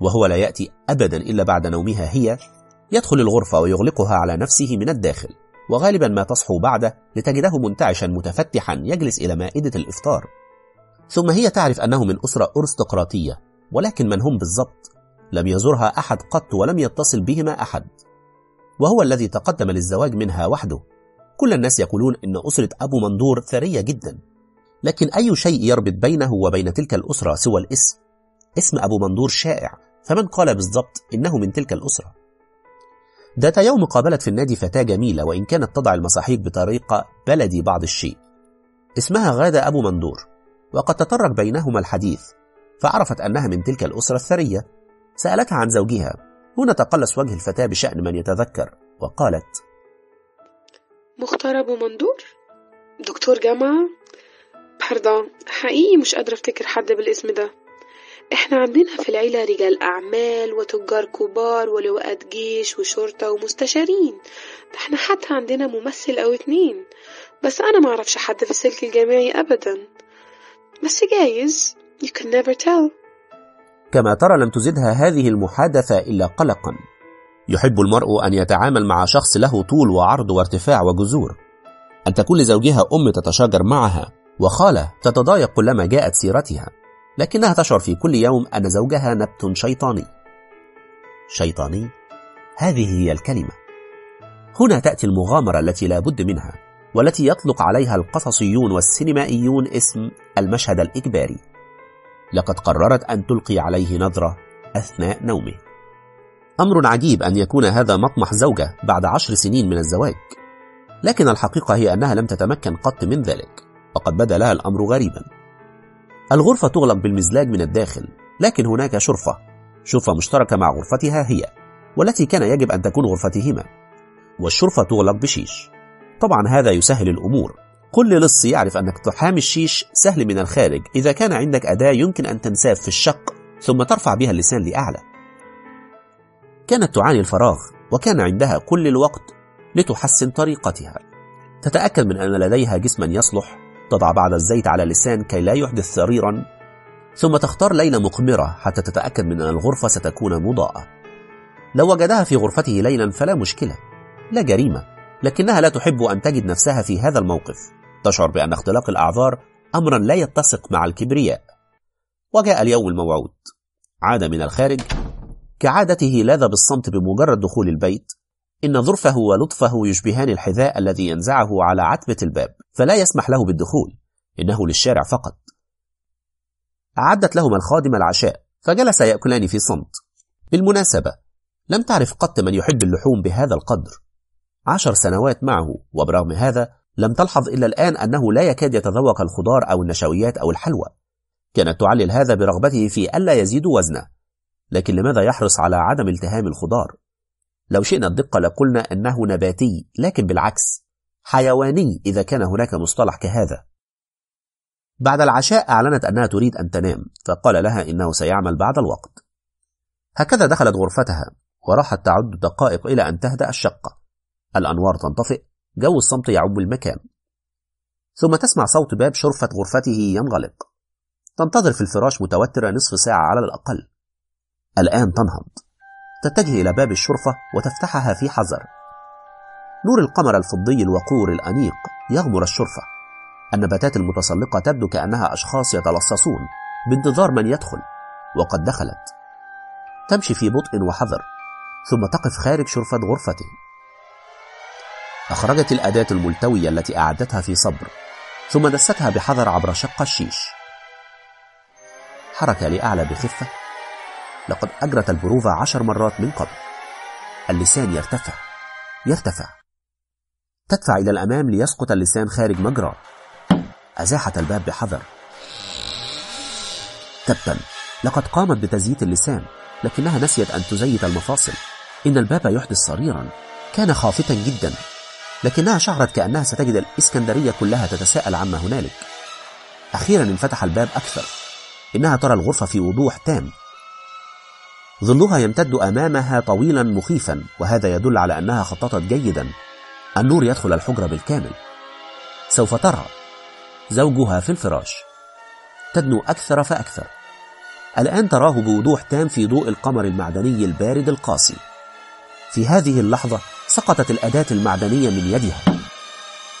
وهو لا يأتي أبدا إلا بعد نومها هي يدخل الغرفة ويغلقها على نفسه من الداخل. وغالبا ما تصحو بعده لتجده منتعشا متفتحا يجلس إلى مائدة الإفطار. ثم هي تعرف أنه من أسرة أرستقراطية ولكن من هم بالضبط؟ لم يزرها أحد قط ولم يتصل بهما أحد. وهو الذي تقدم للزواج منها وحده. كل الناس يقولون إن أسرة أبو مندور ثرية جدا. لكن أي شيء يربط بينه وبين تلك الأسرة سوى الاسم؟ اسم أبو مندور شائع فمن قال بالضبط إنه من تلك الأسرة؟ ذات يوم قابلت في النادي فتاة جميلة وإن كانت تضع المصاحيق بطريقة بلدي بعض الشيء. اسمها غادة أبو مندور وقد تطرق بينهما الحديث فعرفت أنها من تلك الأسرة الثرية. سألتها عن زوجها. هنا تقلص وجه الفتاة بشأن من يتذكر وقالت مختار أبو مندور دكتور جامعة؟ باردون حقيقي مش قادرة أفتكر حد بالاسم ده. إحنا عندنا في العيلة رجال أعمال وتجار كبار ولواءات جيش وشرطة ومستشارين. ده إحنا حتى عندنا ممثل أو اتنين. بس أنا معرفش حد في السلك الجامعي أبدا. بس جايز. You can never tell. كما ترى لم تزدها هذه المحادثة إلا قلقا. يحب المرء أن يتعامل مع شخص له طول وعرض وارتفاع وجذور. أن تكون لزوجها أم تتشاجر معها وخالة تتضايق كلما جاءت سيرتها. لكنها تشعر في كل يوم أن زوجها نبت شيطاني. شيطاني؟ هذه هي الكلمة. هنا تأتي المغامرة التي لا بد منها والتي يطلق عليها القصصيون والسينمائيون اسم المشهد الإجباري. لقد قررت أن تلقي عليه نظرة أثناء نومه. أمر عجيب أن يكون هذا مطمح زوجة بعد عشر سنين من الزواج. لكن الحقيقة هي أنها لم تتمكن قط من ذلك وقد بدا لها الأمر غريبا. الغرفة تغلق بالمزلاج من الداخل لكن هناك شرفة شرفة مشتركة مع غرفتها هي والتي كان يجب أن تكون غرفتهما. والشرفة تغلق بشيش. طبعا هذا يسهل الأمور. كل لص يعرف أن اقتحام الشيش سهل من الخارج. إذا كان عندك أداة يمكن أن تنساب في الشق ثم ترفع بها اللسان لأعلى. كانت تعاني الفراغ وكان عندها كل الوقت لتحسن طريقتها. تتأكد من أن لديها جسما يصلح تضع بعض الزيت على اللسان كي لا يحدث ثريرا ثم تختار ليلة مقمرة حتى تتأكد من أن الغرفة ستكون مضاءة. لو وجدها في غرفته ليلا فلا مشكلة لا جريمة لكنها لا تحب أن تجد نفسها في هذا الموقف. تشعر بأن اختلاق الأعذار أمرا لا يتسق مع الكبرياء. وجاء اليوم الموعود. عاد من الخارج. كعادته لاذ بالصمت بمجرد دخول البيت. إن ظرفه ولطفه يشبهان الحذاء الذي ينزعه على عتبة الباب. فلا يسمح له بالدخول إنه للشارع فقط. أعدت لهما الخادمة العشاء فجلس يأكلان في صمت. بالمناسبة لم تعرف قط من يحب اللحوم بهذا القدر. عشر سنوات معه وبرغم هذا لم تلحظ إلا الآن أنه لا يكاد يتذوق الخضار أو النشويات أو الحلوى. كانت تعلل هذا برغبته في ألا يزيد وزنه. لكن لماذا يحرص على عدم التهام الخضار؟ لو شئنا الدقة لقلنا أنه نباتي لكن بالعكس. حيواني إذا كان هناك مصطلح كهذا. بعد العشاء أعلنت أنها تريد أن تنام فقال لها إنه سيعمل بعد الوقت. هكذا دخلت غرفتها وراحت تعد دقائق إلى أن تهدأ الشقة. الأنوار تنطفئ جو الصمت يعم المكان. ثم تسمع صوت باب شرفة غرفته ينغلق. تنتظر في الفراش متوترة نصف ساعة على الأقل. الآن تنهض. تتجه إلى باب الشرفة وتفتحها في حذر. نور القمر الفضي الوقور الأنيق يغمر الشرفة. النباتات المتسلقة تبدو كأنها أشخاص يتلصصون بانتظار من يدخل وقد دخلت. تمشي في بطء وحذر ثم تقف خارج شرفة غرفته أخرجت الأداة الملتوية التي أعدتها في صبر ثم دستها بحذر عبر شق الشيش. حركة لأعلى بخفة. لقد أجرت البروفة عشر مرات من قبل. اللسان يرتفع يرتفع. تدفع إلى الأمام ليسقط اللسان خارج مجرى. أزاحت الباب بحذر. تبا لقد قامت بتزييت اللسان لكنها نسيت أن تزيت المفاصل. إن الباب يحدث صريرا. كان خافتا جدا لكنها شعرت كأنها ستجد الإسكندرية كلها تتساءل عما هنالك. أخيرا انفتح الباب أكثر. إنها ترى الغرفة في وضوح تام. ظلها يمتد أمامها طويلا مخيفا وهذا يدل على أنها خططت جيدا. النور يدخل الحجرة بالكامل. سوف ترى زوجها في الفراش. تدنو أكثر فأكثر. الآن تراه بوضوح تام في ضوء القمر المعدني البارد القاسي. في هذه اللحظة سقطت الأداة المعدنية من يدها.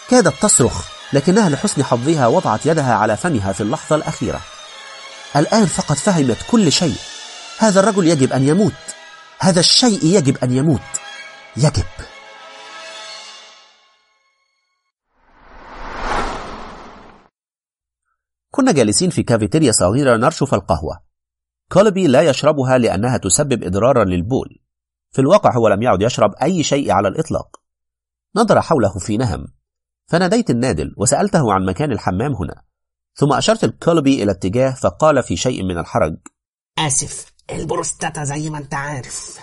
كادت تصرخ لكنها لحسن حظها وضعت يدها على فمها في اللحظة الأخيرة. الآن فقد فهمت كل شيء. هذا الرجل يجب أن يموت. هذا الشيء يجب أن يموت. يجب. كنا جالسين في كافيتيريا صغيرة نرشف القهوة. كولبي لا يشربها لأنها تسبب إضرارا للبول. في الواقع هو لم يعد يشرب أي شيء على الإطلاق. نظر حوله في نهم. فناديت النادل وسألته عن مكان الحمام هنا. ثم أشرت لكولبي إلى اتجاه فقال في شيء من الحرج. آسف. البروستاتا زي ما أنت عارف.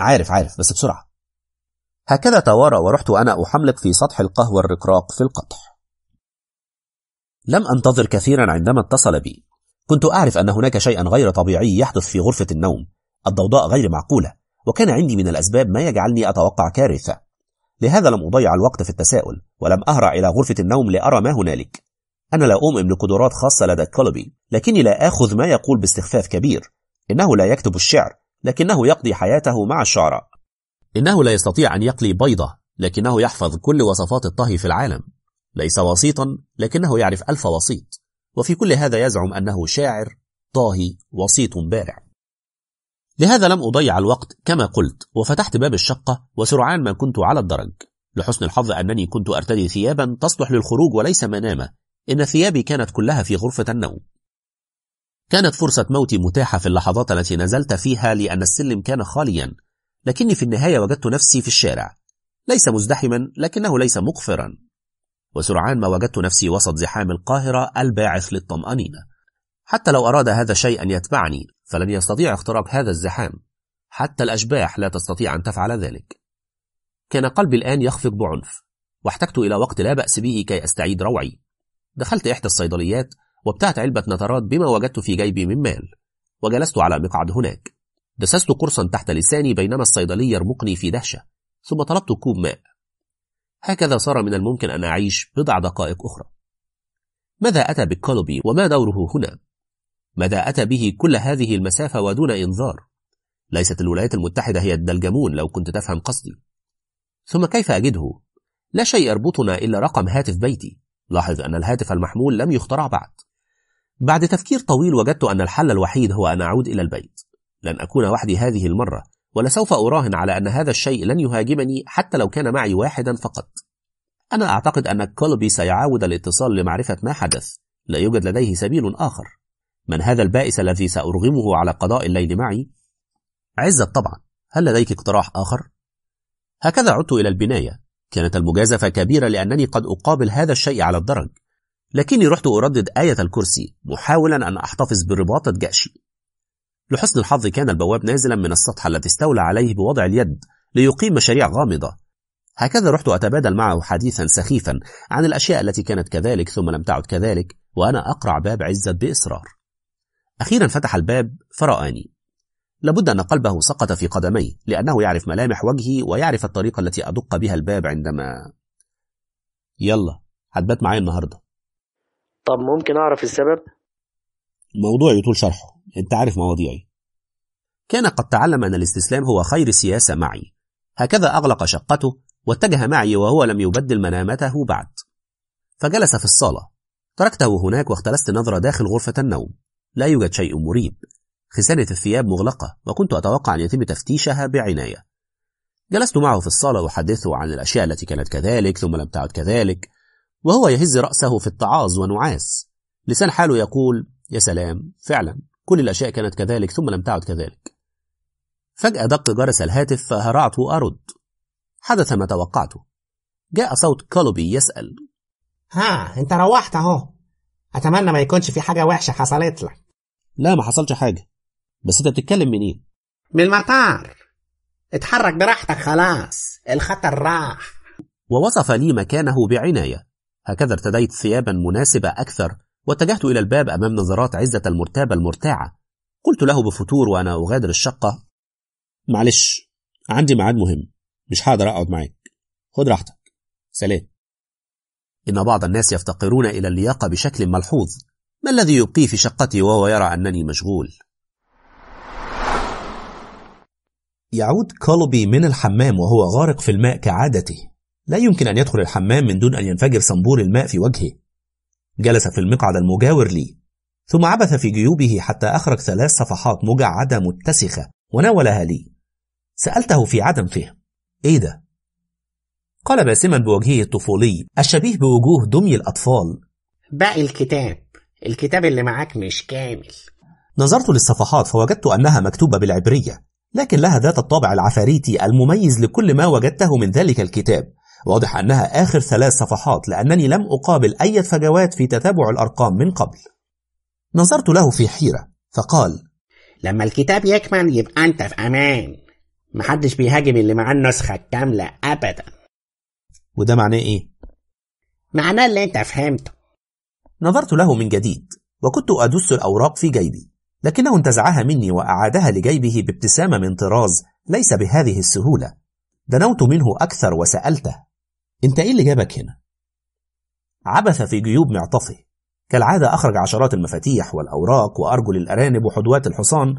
عارف عارف بس بسرعة. هكذا توارى ورحت أنا أحملق في سطح القهوة الرقراق في القدح. لم أنتظر كثيرا عندما اتصل بي. كنت أعرف أن هناك شيئا غير طبيعي يحدث في غرفة النوم. الضوضاء غير معقولة وكان عندي من الأسباب ما يجعلني أتوقع كارثة. لهذا لم أضيع الوقت في التساؤل ولم أهرع إلى غرفة النوم لأرى ما هنالك. أنا لا أؤمن بقدرات خاصة لدى كولبي لكني لا آخذ ما يقول باستخفاف كبير. إنه لا يكتب الشعر لكنه يقضي حياته مع الشعراء. إنه لا يستطيع أن يقلي بيضة لكنه يحفظ كل وصفات الطهي في العالم. ليس وسيطا لكنه يعرف ألف وسيط. وفي كل هذا يزعم أنه شاعر طاهي وسيط بارع. لهذا لم أضيع الوقت كما قلت وفتحت باب الشقة وسرعان ما كنت على الدرج. لحسن الحظ أنني كنت أرتدي ثيابا تصلح للخروج وليس منامة إن ثيابي كانت كلها في غرفة النوم. كانت فرصة موتي متاحة في اللحظات التي نزلت فيها لأن السلم كان خاليا. لكني في النهاية وجدت نفسي في الشارع. ليس مزدحما لكنه ليس مقفرا وسرعان ما وجدت نفسي وسط زحام القاهرة الباعث للطمأنينة. حتى لو أراد هذا الشيء أن يتبعني فلن يستطيع اختراق هذا الزحام. حتى الأشباح لا تستطيع أن تفعل ذلك. كان قلبي الآن يخفق بعنف واحتجت إلى وقت لا بأس به كي أستعيد روعي. دخلت إحدى الصيدليات وابتعت علبة نترات بما وجدت في جيبي من مال وجلست على مقعد هناك. دسست قرصا تحت لساني بينما الصيدلي يرمقني في دهشة ثم طلبت كوب ماء. هكذا صار من الممكن أن أعيش بضع دقائق أخرى ماذا أتى بالكولوبي وما دوره هنا؟ ماذا أتى به كل هذه المسافة ودون إنذار؟ ليست الولايات المتحدة هي الدلجمون لو كنت تفهم قصدي ثم كيف أجده؟ لا شيء يربطنا إلا رقم هاتف بيتي لاحظ أن الهاتف المحمول لم يخترع بعد بعد تفكير طويل وجدت أن الحل الوحيد هو أن أعود إلى البيت لن أكون وحدي هذه المرة ولسوف أراهن على أن هذا الشيء لن يهاجمني حتى لو كان معي واحدا فقط. أنا أعتقد أن كولبي سيعاود الاتصال لمعرفة ما حدث. لا يوجد لديه سبيل آخر. من هذا البائس الذي سأرغمه على قضاء الليل معي؟ عزت طبعا. هل لديك اقتراح آخر؟ هكذا عدت إلى البناية. كانت المجازفة كبيرة لأنني قد أقابل هذا الشيء على الدرج. لكني رحت أردد آية الكرسي محاولا أن أحتفظ برباطة جأشي لحسن الحظ كان البواب نازلا من السطح الذي استولى عليه بوضع اليد ليقيم مشاريع غامضة. هكذا رحت أتبادل معه حديثا سخيفا عن الأشياء التي كانت كذلك ثم لم تعد كذلك وأنا أقرع باب عزت بإصرار. أخيرا فتح الباب فرآني. لابد أن قلبه سقط في قدميه لأنه يعرف ملامح وجهي ويعرف الطريقة التي أدق بها الباب عندما يلا هتبات معايا النهاردة. طب ممكن أعرف السبب؟ موضوع يطول شرحه. أنت عارف مواضيعي. كان قد تعلم أن الاستسلام هو خير السياسة معي. هكذا أغلق شقته واتجه معي وهو لم يبدل منامته بعد. فجلس في الصالة. تركته هناك واختلست نظرة داخل غرفة النوم. لا يوجد شيء مريب. خزانة الثياب مغلقة وكنت أتوقع أن يتم تفتيشها بعناية. جلست معه في الصالة أحدثه عن الأشياء التي كانت كذلك ثم لم تعد كذلك. وهو يهز رأسه في اتعاظ ونعاس. لسان حاله يقول يا سلام فعلا. كل الأشياء كانت كذلك ثم لم تعد كذلك. فجأة دق جرس الهاتف فهرعت أرد. حدث ما توقعته. جاء صوت كولوبي يسأل. ها انت روحت اهو. أتمنى ما يكونش في حاجة وحشة حصلت لك. لا ما حصلش حاجة. بس انت بتتكلم منين؟ من المطار. اتحرك براحتك خلاص. الخطر راح. ووصف لي مكانه بعناية. هكذا ارتديت ثيابا مناسبة أكثر واتجهت إلى الباب أمام نظرات عزة المرتابة المرتاعة. قلت له بفتور وأنا أغادر الشقة. معلش عندي ميعاد مهم. مش هقدر أقعد معاك. خد راحتك. سلام. إن بعض الناس يفتقرون إلى اللياقة بشكل ملحوظ. ما الذي يبقيه في شقتي وهو يرى أنني مشغول؟ يعود كولوبي من الحمام وهو غارق في الماء كعادته. لا يمكن أن يدخل الحمام من دون أن ينفجر صنبور الماء في وجهه. جلس في المقعد المجاور لي ثم عبث في جيوبه حتى أخرج ثلاث صفحات مجعدة متسخة وناولها لي. سألته في عدم فهم. إيه ده؟ قال باسما بوجهه الطفولي الشبيه بوجوه دمي الأطفال. باقي الكتاب. الكتاب اللي معاك مش كامل. نظرت للصفحات فوجدت أنها مكتوبة بالعبرية لكن لها ذات الطابع العفاريتي المميز لكل ما وجدته من ذلك الكتاب. واضح أنها آخر ثلاث صفحات لأنني لم أقابل أي فجوات في تتابع الأرقام من قبل. نظرت له في حيرة فقال لما الكتاب يكمل يبقى أنت في أمان. محدش بيهاجم اللي معاه النسخة الكاملة أبدا. وده معناه إيه؟ معناه اللي أنت فهمته. نظرت له من جديد وكنت أدس الأوراق في جيبي لكنه انتزعها مني وأعادها لجيبه بابتسامة من طراز ليس بهذه السهولة. دنوت منه أكثر وسألته أنت إيه اللي جابك هنا؟ عبث في جيوب معطفه. كالعادة أخرج عشرات المفاتيح والأوراق وأرجل الأرانب وحدوات الحصان.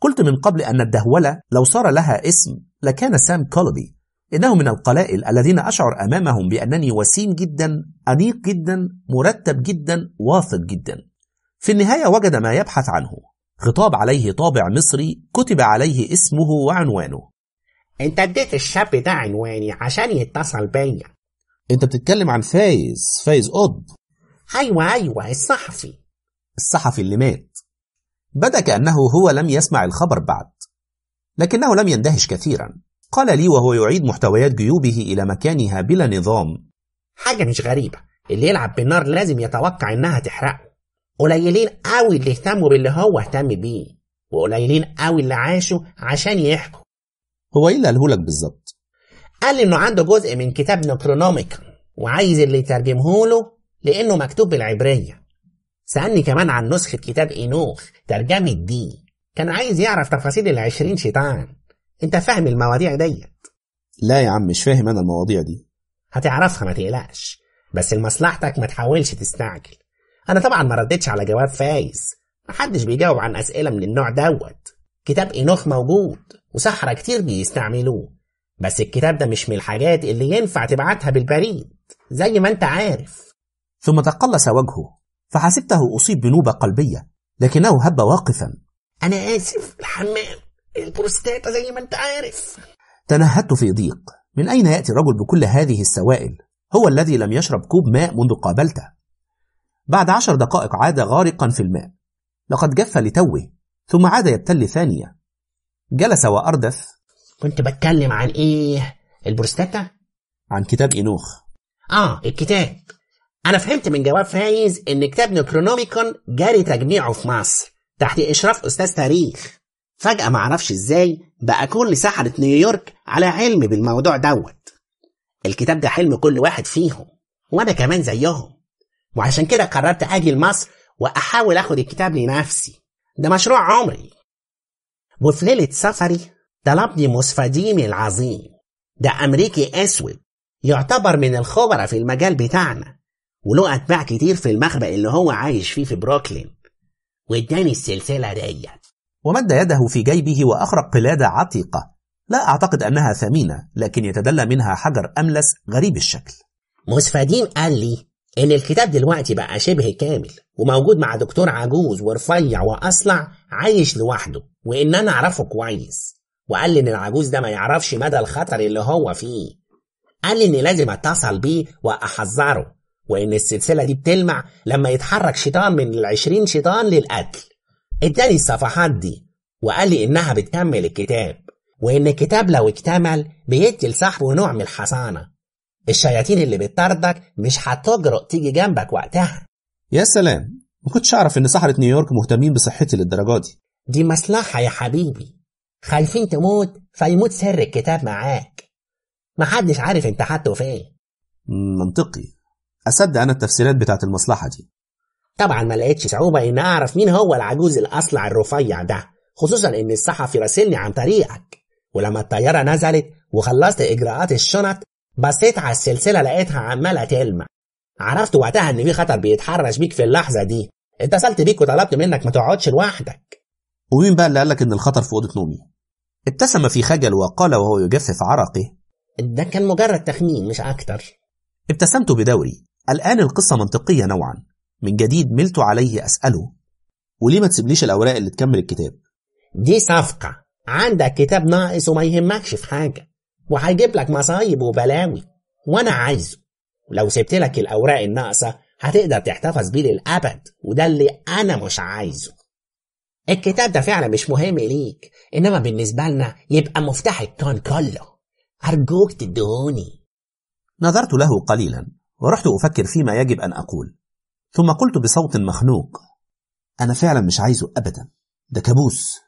قلت من قبل أن الدهولة لو صار لها اسم لكان سام كولبي إنه من القلائل الذين أشعر أمامهم بأنني وسيم جدا أنيق جدا مرتب جدا واثق جدا. في النهاية وجد ما يبحث عنه. خطاب عليه طابع مصري كتب عليه اسمه وعنوانه. انت اديت الشاب ده عنواني عشان يتصل بيا. انت بتتكلم عن فايز فايز قطب. أيوه أيوه الصحفي. الصحفي اللي مات. بدا كأنه هو لم يسمع الخبر بعد لكنه لم يندهش كثيرا. قال لي وهو يعيد محتويات جيوبه إلى مكانها بلا نظام. حاجة مش غريبة. اللي يلعب بالنار لازم يتوقع إنها تحرقه. قليلين قوي اللي اهتموا باللي هو اهتم بيه وقليلين قوي اللي عاشوا عشان يحكوا. هو إيه اللي قاله لك بالظبط؟ قال لي إنه عنده جزء من كتاب نكرونوميكون وعايز اللي يترجمه له لإنه مكتوب بالعبرية. سألني كمان عن نسخة كتاب إينوخ ترجمة دي كان عايز يعرف تفاصيل العشرين شيطان. أنت فاهم المواضيع ديت؟ لا يا عم مش فاهم أنا المواضيع دي. هتعرفها ما تقلقش. بس لمصلحتك ما تحاولش تستعجل. أنا طبعا ما ردتش على جواب فايز. محدش بيجاوب عن أسئلة من النوع دوت. كتاب إينوخ موجود. وسحرة كتير بيستعملوه. بس الكتاب ده مش من الحاجات اللي ينفع تبعتها بالبريد زي ما انت عارف. ثم تقلص وجهه فحسبته أصيب بنوبة قلبية لكنه هب واقفا. أنا آسف الحمام البروستاتا زي ما انت عارف. تنهدت في ضيق. من أين يأتي الرجل بكل هذه السوائل؟ هو الذي لم يشرب كوب ماء منذ قابلته. بعد عشر دقائق عاد غارقا في الماء. لقد جف لتوه ثم عاد يبتل ثانية. جلس وأردف كنت بتكلم عن إيه؟ البروستاتا؟ عن كتاب إينوخ. آه الكتاب. أنا فهمت من جواب فايز إن كتاب نكرونوميكون جاري تجميعه في مصر تحت إشراف أستاذ تاريخ. فجأة معرفش إزاي بقى كل سحرة نيويورك على علم بالموضوع دوت. الكتاب ده حلم كل واحد فيهم وأنا كمان زيهم. وعشان كده قررت أجي لمصر وأحاول آخد الكتاب لنفسي. ده مشروع عمري. وفي ليلة سفري طلبني موسفاديمي العظيم. ده أمريكي أسود يعتبر من الخبراء في المجال بتاعنا وله أتباع كتير في المخبأ اللي هو عايش فيه في بروكلين. واداني السلسلة ديت. ومد يده في جيبه وأخرج قلادة عتيقة. لا أعتقد أنها ثمينة لكن يتدلى منها حجر أملس غريب الشكل. موسفاديم قال لي إن الكتاب دلوقتي بقى شبه كامل وموجود مع دكتور عجوز ورفيع وأصلع عايش لوحده. وإن أنا أعرفه كويس. وقال لي إن العجوز ده ما يعرفش مدى الخطر اللي هو فيه. قال لي إني لازم أتصل بيه وأحذره وإن السلسلة دي بتلمع لما يتحرك شيطان من العشرين شيطان للقتل. إداني الصفحات دي وقال لي إنها بتكمل الكتاب. وإن الكتاب لو اكتمل بيدي لصاحبه نوع من الحصانة. الشياطين اللي بتطاردك مش هتجرؤ تيجي جنبك وقتها. يا سلام ما كنتش أعرف إن سحرة نيويورك مهتمين بصحتي للدرجة دي. دي مصلحة يا حبيبي. خايفين تموت فيموت سر الكتاب معاك. محدش عارف انت حاطه فين منطقي. أصدق أنا التفسيرات بتاعت المصلحة دي. طبعا ما لقيتش صعوبة إن أعرف مين هو العجوز الأصلع الرفيع ده خصوصا إن الصحفي راسلني عن طريقك. ولما الطيارة نزلت وخلصت إجراءات الشنط بصيت على السلسلة لقيتها عمالة تلمع. عرفت وقتها إن في خطر بيتحرش بيك في اللحظة دي. اتصلت بيك وطلبت منك ما تقعدش لوحدك. ومين بقى اللي قالك إن الخطر في أوضة نومي؟ ابتسم في خجل وقال وهو يجفف عرقه. ده كان مجرد تخمين مش أكتر. ابتسمت بدوري. الآن القصة منطقية نوعا. من جديد ملت عليه أسأله. وليه ما تسيبليش الأوراق اللي تكمل الكتاب؟ دي صفقة. عندك كتاب ناقص وما يهمكش في حاجة. وهيجيب لك مصايب وبلاوي. وأنا عايزه. لو سبت لك الأوراق الناقصة هتقدر تحتفظ بيه للأبد. وده اللي أنا مش عايزه. الكتاب ده فعلا مش مهم ليك إنما بالنسبة لنا يبقى مفتاح الكون كله. أرجوك تدهوني نظرت له قليلا ورحت أفكر فيما يجب أن أقول. ثم قلت بصوت مخنوق أنا فعلا مش عايزه أبدا. ده كابوس.